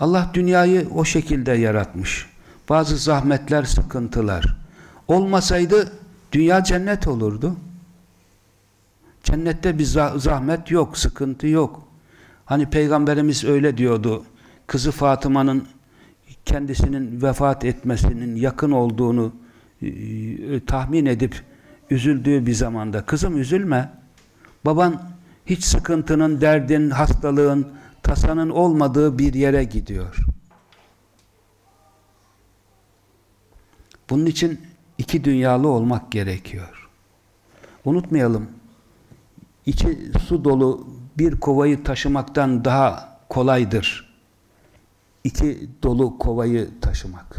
Allah dünyayı o şekilde yaratmış. Bazı zahmetler, sıkıntılar. Olmasaydı dünya cennet olurdu. Cennette bir zahmet yok, sıkıntı yok. Hani Peygamberimiz öyle diyordu. Kızı Fatıma'nın kendisinin vefat etmesinin yakın olduğunu e, e, tahmin edip üzüldüğü bir zamanda kızım üzülme baban hiç sıkıntının, derdin, hastalığın, tasanın olmadığı bir yere gidiyor. Bunun için iki dünyalı olmak gerekiyor. Unutmayalım, içi su dolu bir kovayı taşımaktan daha kolaydır. İki dolu kovayı taşımak.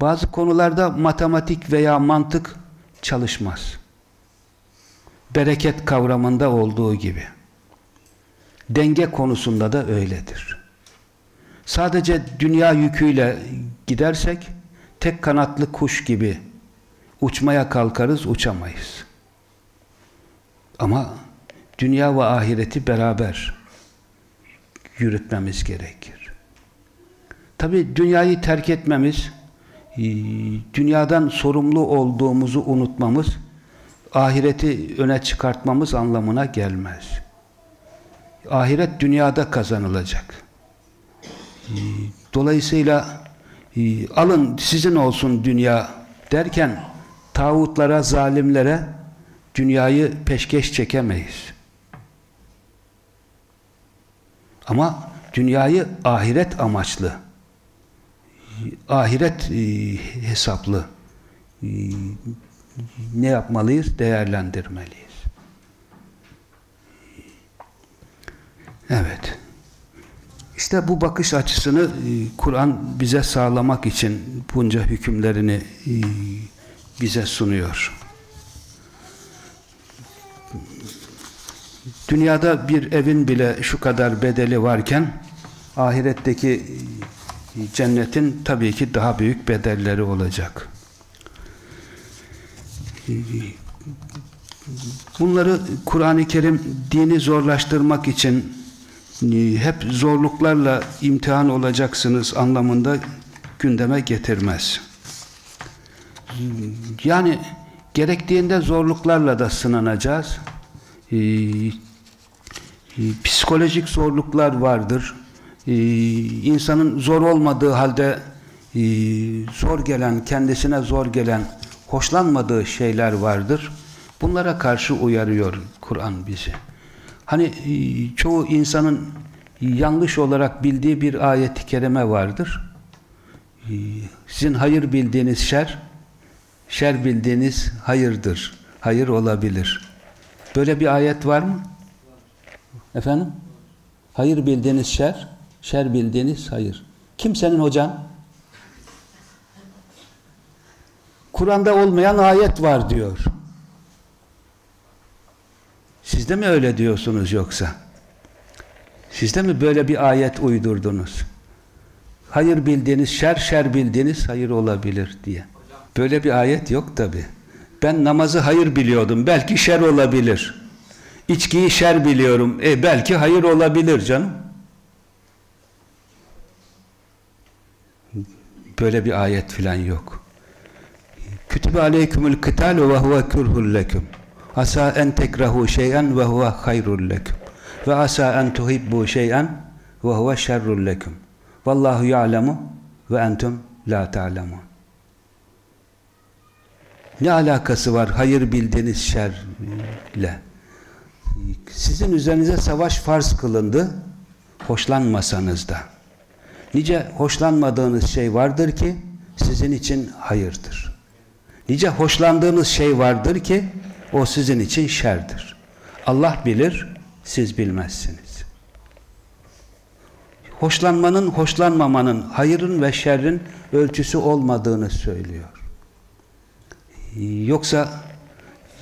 Bazı konularda matematik veya mantık çalışmaz. Bereket kavramında olduğu gibi. Denge konusunda da öyledir. Sadece dünya yüküyle gidersek tek kanatlı kuş gibi uçmaya kalkarız, uçamayız. Ama dünya ve ahireti beraber yürütmemiz gerekir. Tabi dünyayı terk etmemiz ee, dünyadan sorumlu olduğumuzu unutmamız, ahireti öne çıkartmamız anlamına gelmez. Ahiret dünyada kazanılacak. Ee, dolayısıyla e, alın sizin olsun dünya derken tağutlara, zalimlere dünyayı peşkeş çekemeyiz. Ama dünyayı ahiret amaçlı ahiret e, hesaplı e, ne yapmalıyız? Değerlendirmeliyiz. Evet. İşte bu bakış açısını e, Kur'an bize sağlamak için bunca hükümlerini bize sunuyor. Dünyada bir evin bile şu kadar bedeli varken ahiretteki cennetin tabii ki daha büyük bedelleri olacak. Bunları Kur'an-ı Kerim dini zorlaştırmak için e, hep zorluklarla imtihan olacaksınız anlamında gündeme getirmez. Yani gerektiğinde zorluklarla da sınanacağız. Ee, e, psikolojik zorluklar vardır e, insanın zor olmadığı halde e, zor gelen, kendisine zor gelen, hoşlanmadığı şeyler vardır. Bunlara karşı uyarıyor Kur'an bizi. Hani e, çoğu insanın yanlış olarak bildiği bir ayet-i kerime vardır. E, sizin hayır bildiğiniz şer, şer bildiğiniz hayırdır. Hayır olabilir. Böyle bir ayet var mı? Efendim? Hayır bildiğiniz şer, Şer bildiğiniz hayır. Kim senin hocan? Kur'an'da olmayan ayet var diyor. Siz de mi öyle diyorsunuz yoksa? Siz de mi böyle bir ayet uydurdunuz? Hayır bildiğiniz şer, şer bildiğiniz hayır olabilir diye. Böyle bir ayet yok tabi. Ben namazı hayır biliyordum. Belki şer olabilir. İçkiyi şer biliyorum. E belki hayır olabilir canım. Böyle bir ayet filan yok. Kütübe aleykümül kıtalu ve huve kürhul leküm. Asa en tekrahu şey'en ve huve hayrul leküm. Ve asa en tuhibbu şey'en ve huve şerrul leküm. Vallahu ya'lemu ve entum la ta'lemun. Ne alakası var hayır bildiğiniz şerle? Sizin üzerinize savaş farz kılındı, hoşlanmasanız da. Nice hoşlanmadığınız şey vardır ki sizin için hayırdır. Nice hoşlandığınız şey vardır ki o sizin için şerdir. Allah bilir, siz bilmezsiniz. Hoşlanmanın, hoşlanmamanın, hayırın ve şerrin ölçüsü olmadığını söylüyor. Yoksa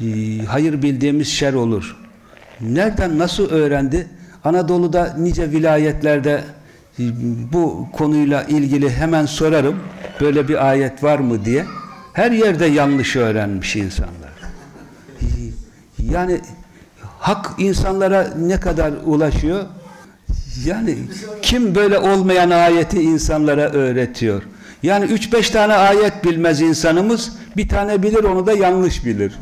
e, hayır bildiğimiz şer olur. Nereden, nasıl öğrendi? Anadolu'da nice vilayetlerde e, bu konuyla ilgili hemen sorarım. Böyle bir ayet var mı diye. Her yerde yanlış öğrenmiş insanlar. E, yani hak insanlara ne kadar ulaşıyor? Yani kim böyle olmayan ayeti insanlara öğretiyor? Yani üç beş tane ayet bilmez insanımız, bir tane bilir onu da yanlış bilir.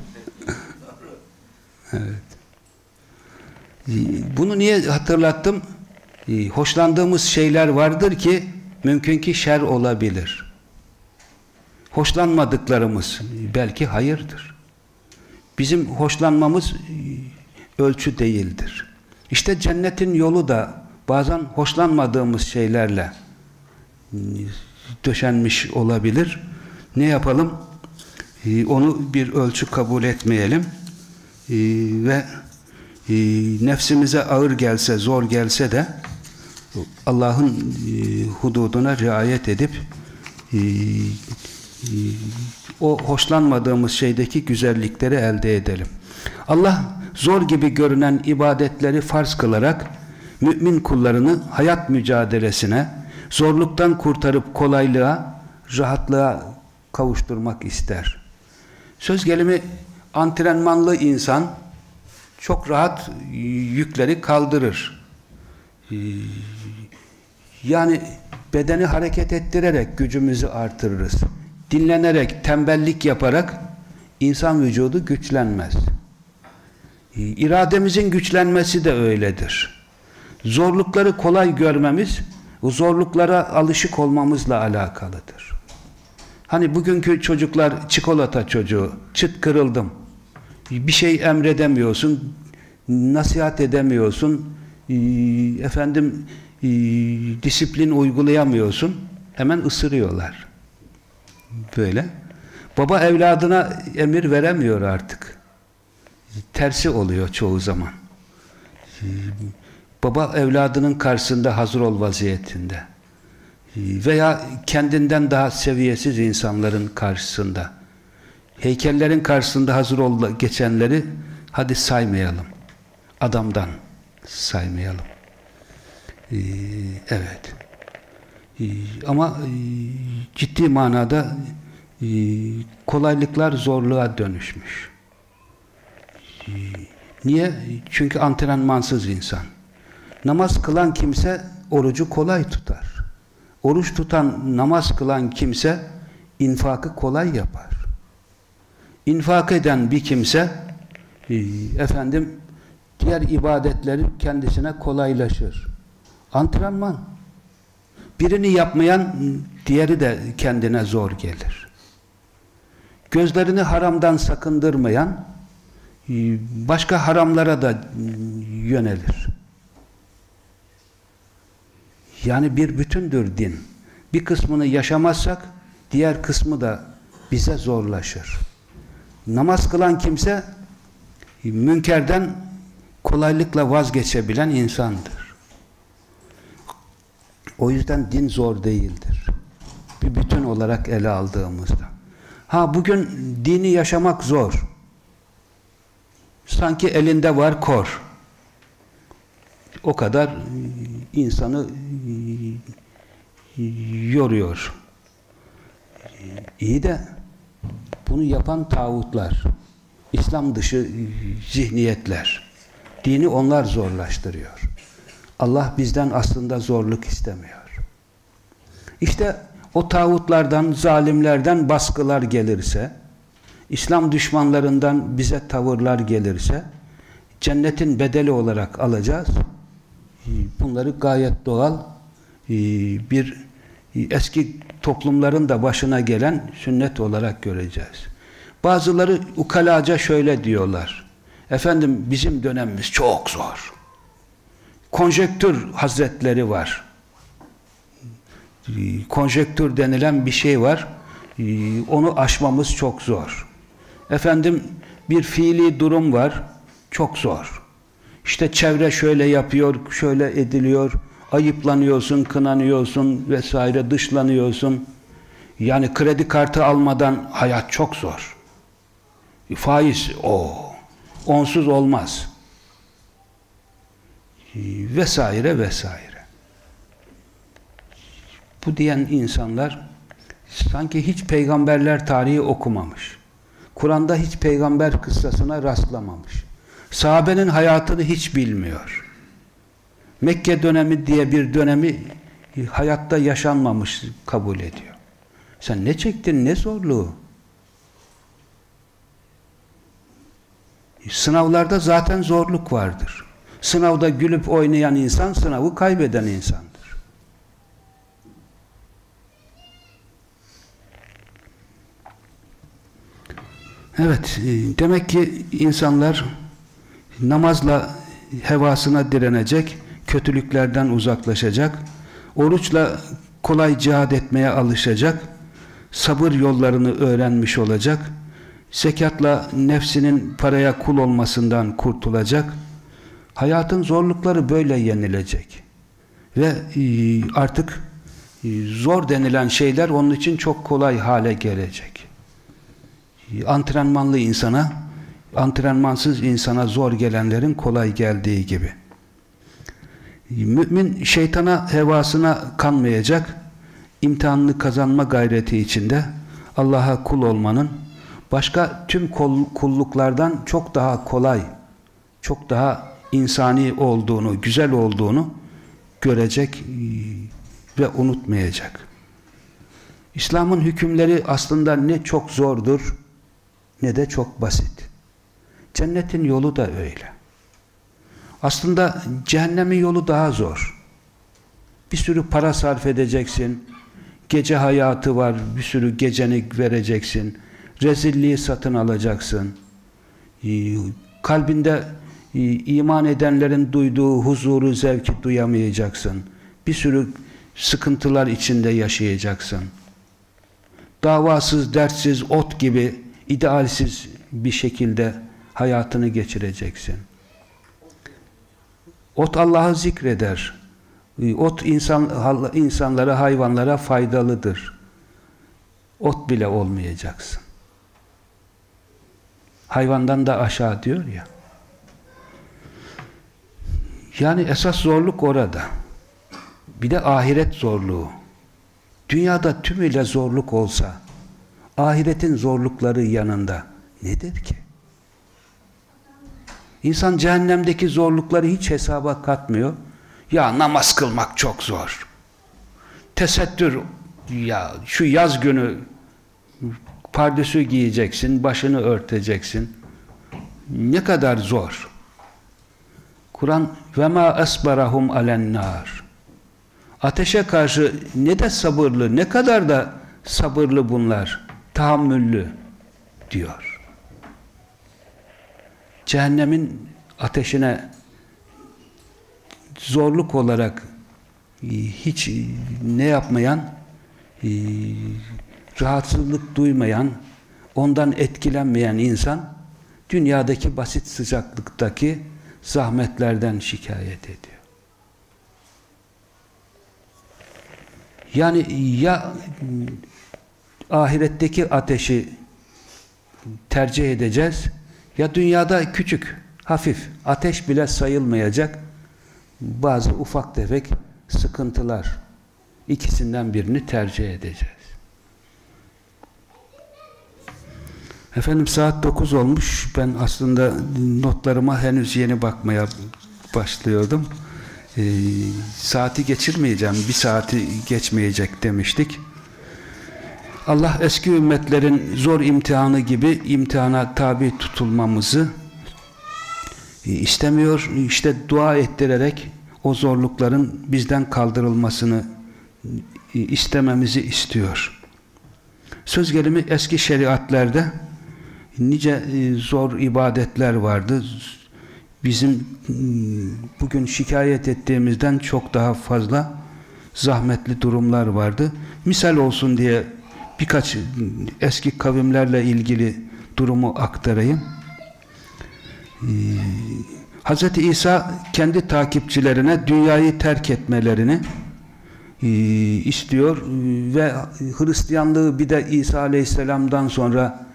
evet. Bunu niye hatırlattım? Hoşlandığımız şeyler vardır ki mümkün ki şer olabilir. Hoşlanmadıklarımız belki hayırdır. Bizim hoşlanmamız ölçü değildir. İşte cennetin yolu da bazen hoşlanmadığımız şeylerle döşenmiş olabilir. Ne yapalım? Ee, onu bir ölçü kabul etmeyelim. Ee, ve e, nefsimize ağır gelse, zor gelse de Allah'ın e, hududuna riayet edip e, o hoşlanmadığımız şeydeki güzellikleri elde edelim. Allah zor gibi görünen ibadetleri farz kılarak mümin kullarını hayat mücadelesine zorluktan kurtarıp kolaylığa, rahatlığa kavuşturmak ister. Söz gelimi antrenmanlı insan çok rahat yükleri kaldırır. Yani bedeni hareket ettirerek gücümüzü artırırız. Dinlenerek, tembellik yaparak insan vücudu güçlenmez. İrademizin güçlenmesi de öyledir. Zorlukları kolay görmemiz bu zorluklara alışık olmamızla alakalıdır. Hani bugünkü çocuklar çikolata çocuğu, çıt kırıldım. Bir şey emredemiyorsun, nasihat edemiyorsun, efendim disiplin uygulayamıyorsun, hemen ısırıyorlar. Böyle. Baba evladına emir veremiyor artık. Tersi oluyor çoğu zaman. Baba evladının karşısında hazır ol vaziyetinde. Veya kendinden daha seviyesiz insanların karşısında. Heykellerin karşısında hazır ol geçenleri hadi saymayalım. Adamdan saymayalım. Ee, evet. Ee, ama e, ciddi manada e, kolaylıklar zorluğa dönüşmüş. Ee, niye? Çünkü antrenmansız insan. Namaz kılan kimse orucu kolay tutar. Oruç tutan, namaz kılan kimse infakı kolay yapar. İnfak eden bir kimse e, efendim diğer ibadetleri kendisine kolaylaşır. Antrenman. Birini yapmayan diğeri de kendine zor gelir. Gözlerini haramdan sakındırmayan e, başka haramlara da yönelir. Yani bir bütündür din. Bir kısmını yaşamazsak diğer kısmı da bize zorlaşır. Namaz kılan kimse münkerden kolaylıkla vazgeçebilen insandır. O yüzden din zor değildir. Bir bütün olarak ele aldığımızda. Ha bugün dini yaşamak zor. Sanki elinde var kor. O kadar e, insanı e, yoruyor. İyi de bunu yapan tağutlar, İslam dışı zihniyetler, dini onlar zorlaştırıyor. Allah bizden aslında zorluk istemiyor. İşte o tağutlardan, zalimlerden baskılar gelirse, İslam düşmanlarından bize tavırlar gelirse, cennetin bedeli olarak alacağız. Bunları gayet doğal e, bir e, eski toplumların da başına gelen sünnet olarak göreceğiz. Bazıları ukalaca şöyle diyorlar. Efendim bizim dönemimiz çok zor. Konjektür hazretleri var. Konjektür denilen bir şey var. Onu aşmamız çok zor. Efendim bir fiili durum var. Çok zor. İşte çevre şöyle yapıyor, şöyle ediliyor. Ayıplanıyorsun, kınanıyorsun vesaire, dışlanıyorsun. Yani kredi kartı almadan hayat çok zor. Faiz o. Onsuz olmaz. Vesaire vesaire. Bu diyen insanlar sanki hiç peygamberler tarihi okumamış. Kur'an'da hiç peygamber kıssasına rastlamamış. Sahabenin hayatını hiç bilmiyor. Mekke dönemi diye bir dönemi hayatta yaşanmamış kabul ediyor. Sen ne çektin, ne zorluğu? Sınavlarda zaten zorluk vardır. Sınavda gülüp oynayan insan, sınavı kaybeden insandır. Evet, e, demek ki insanlar namazla hevasına direnecek, kötülüklerden uzaklaşacak, oruçla kolay cihad etmeye alışacak, sabır yollarını öğrenmiş olacak, zekatla nefsinin paraya kul olmasından kurtulacak, hayatın zorlukları böyle yenilecek. Ve e, artık e, zor denilen şeyler onun için çok kolay hale gelecek. Antrenmanlı insana antrenmansız insana zor gelenlerin kolay geldiği gibi. Mümin şeytana hevasına kanmayacak, imtihanını kazanma gayreti içinde Allah'a kul olmanın başka tüm kulluklardan çok daha kolay, çok daha insani olduğunu, güzel olduğunu görecek ve unutmayacak. İslam'ın hükümleri aslında ne çok zordur ne de çok basit. Cennetin yolu da öyle. Aslında cehennemin yolu daha zor. Bir sürü para sarf edeceksin. Gece hayatı var. Bir sürü geceni vereceksin. Rezilliği satın alacaksın. Ee, kalbinde e, iman edenlerin duyduğu huzuru, zevki duyamayacaksın. Bir sürü sıkıntılar içinde yaşayacaksın. Davasız, dertsiz, ot gibi idealsiz bir şekilde hayatını geçireceksin. Ot Allah'ı zikreder. Ot insan, insanlara, hayvanlara faydalıdır. Ot bile olmayacaksın. Hayvandan da aşağı diyor ya. Yani esas zorluk orada. Bir de ahiret zorluğu. Dünyada tümüyle zorluk olsa, ahiretin zorlukları yanında nedir ki? İnsan cehennemdeki zorlukları hiç hesaba katmıyor. Ya namaz kılmak çok zor. Tesettür ya şu yaz günü pardesü giyeceksin, başını örteceksin. Ne kadar zor. Kur'an ve ma esbarahum alennar. Ateşe karşı ne de sabırlı, ne kadar da sabırlı bunlar, tahammüllü diyor cehennemin ateşine zorluk olarak e, hiç ne yapmayan e, rahatsızlık duymayan ondan etkilenmeyen insan dünyadaki basit sıcaklıktaki zahmetlerden şikayet ediyor. Yani ya ahiretteki ateşi tercih edeceğiz ya dünyada küçük, hafif, ateş bile sayılmayacak bazı ufak tefek sıkıntılar ikisinden birini tercih edeceğiz. Efendim saat 9 olmuş. Ben aslında notlarıma henüz yeni bakmaya başlıyordum. Ee, saati geçirmeyeceğim. Bir saati geçmeyecek demiştik. Allah eski ümmetlerin zor imtihanı gibi imtihana tabi tutulmamızı e, istemiyor. İşte dua ettirerek o zorlukların bizden kaldırılmasını e, istememizi istiyor. Söz gelimi eski şeriatlerde nice e, zor ibadetler vardı. Bizim bugün şikayet ettiğimizden çok daha fazla zahmetli durumlar vardı. Misal olsun diye birkaç eski kavimlerle ilgili durumu aktarayım. Ee, Hz. İsa kendi takipçilerine dünyayı terk etmelerini e, istiyor ve Hristiyanlığı bir de İsa Aleyhisselam'dan sonra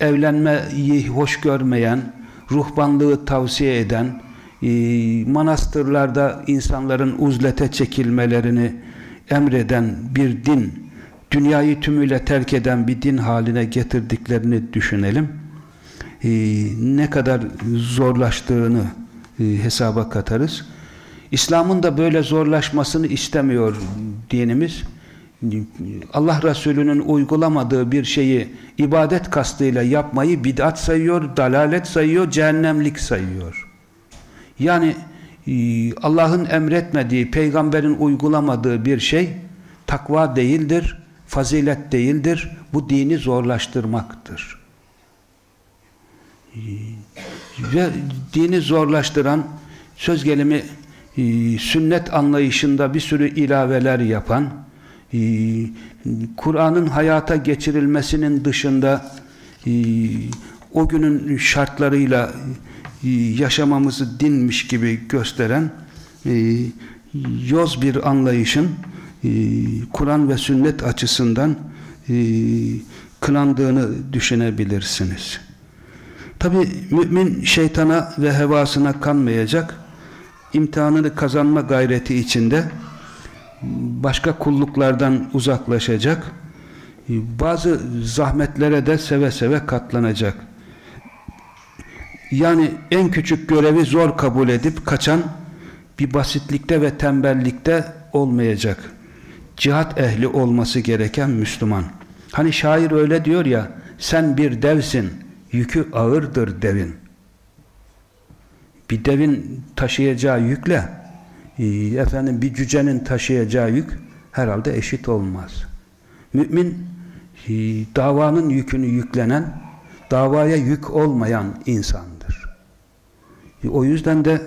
evlenmeyi hoş görmeyen, ruhbanlığı tavsiye eden, e, manastırlarda insanların uzlete çekilmelerini emreden bir din dünyayı tümüyle terk eden bir din haline getirdiklerini düşünelim. Ee, ne kadar zorlaştığını e, hesaba katarız. İslam'ın da böyle zorlaşmasını istemiyor dinimiz. Allah Resulü'nün uygulamadığı bir şeyi ibadet kastıyla yapmayı bid'at sayıyor, dalalet sayıyor, cehennemlik sayıyor. Yani e, Allah'ın emretmediği, peygamberin uygulamadığı bir şey takva değildir, fazilet değildir. Bu dini zorlaştırmaktır. Ve dini zorlaştıran söz gelimi e, sünnet anlayışında bir sürü ilaveler yapan e, Kur'an'ın hayata geçirilmesinin dışında e, o günün şartlarıyla yaşamamızı dinmiş gibi gösteren yoz bir anlayışın e, Kur'an ve sünnet açısından e, kınandığını düşünebilirsiniz. Tabi mümin şeytana ve hevasına kanmayacak, imtihanını kazanma gayreti içinde başka kulluklardan uzaklaşacak, e, bazı zahmetlere de seve seve katlanacak. Yani en küçük görevi zor kabul edip kaçan bir basitlikte ve tembellikte olmayacak cihat ehli olması gereken Müslüman. Hani şair öyle diyor ya, sen bir devsin, yükü ağırdır devin. Bir devin taşıyacağı yükle, e, efendim bir cücenin taşıyacağı yük herhalde eşit olmaz. Mümin e, davanın yükünü yüklenen, davaya yük olmayan insandır. E, o yüzden de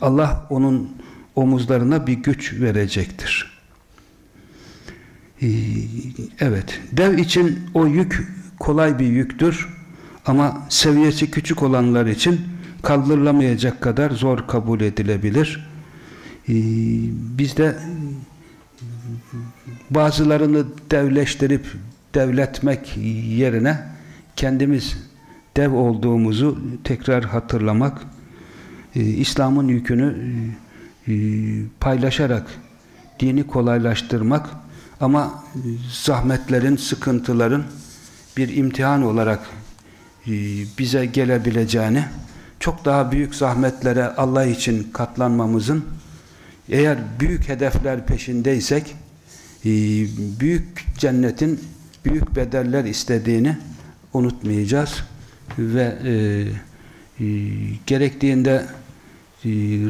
Allah onun omuzlarına bir güç verecektir. Ee, evet, dev için o yük kolay bir yüktür ama seviyesi küçük olanlar için kaldırılamayacak kadar zor kabul edilebilir. Ee, biz de bazılarını devleştirip devletmek yerine kendimiz dev olduğumuzu tekrar hatırlamak, ee, İslam'ın yükünü paylaşarak dini kolaylaştırmak ama zahmetlerin, sıkıntıların bir imtihan olarak e, bize gelebileceğini, çok daha büyük zahmetlere Allah için katlanmamızın, eğer büyük hedefler peşindeysek, e, büyük cennetin büyük bedeller istediğini unutmayacağız ve e, gerektiğinde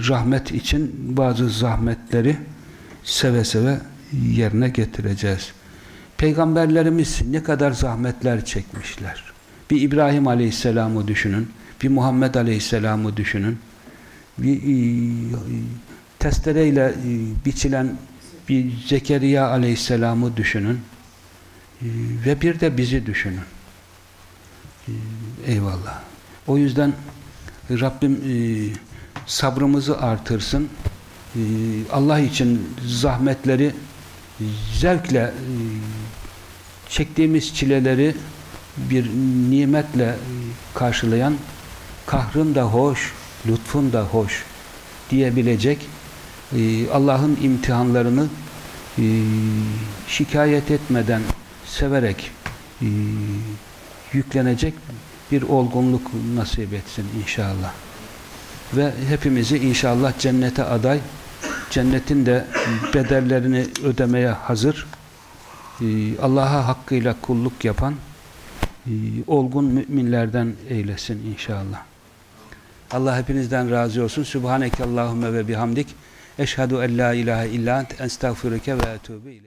rahmet için bazı zahmetleri seve seve yerine getireceğiz. Peygamberlerimiz ne kadar zahmetler çekmişler. Bir İbrahim Aleyhisselam'ı düşünün, bir Muhammed Aleyhisselam'ı düşünün, bir e, testereyle e, biçilen bir Zekeriya Aleyhisselam'ı düşünün e, ve bir de bizi düşünün. Eyvallah. O yüzden Rabbim sabrımızı artırsın. Allah için zahmetleri zevkle e, çektiğimiz çileleri bir nimetle e, karşılayan kahrın da hoş, lütfun da hoş diyebilecek e, Allah'ın imtihanlarını şikayet etmeden severek yüklenecek bir olgunluk nasip etsin inşallah. Ve hepimizi inşallah cennete aday, cennetin de bedellerini ödemeye hazır, e, Allah'a hakkıyla kulluk yapan e, olgun müminlerden eylesin inşallah. Allah hepinizden razı olsun. Subhaneke Allahümme ve bihamdik. Eşhedü en la ilahe illa ent estağfirüke ve etûbü ileyk.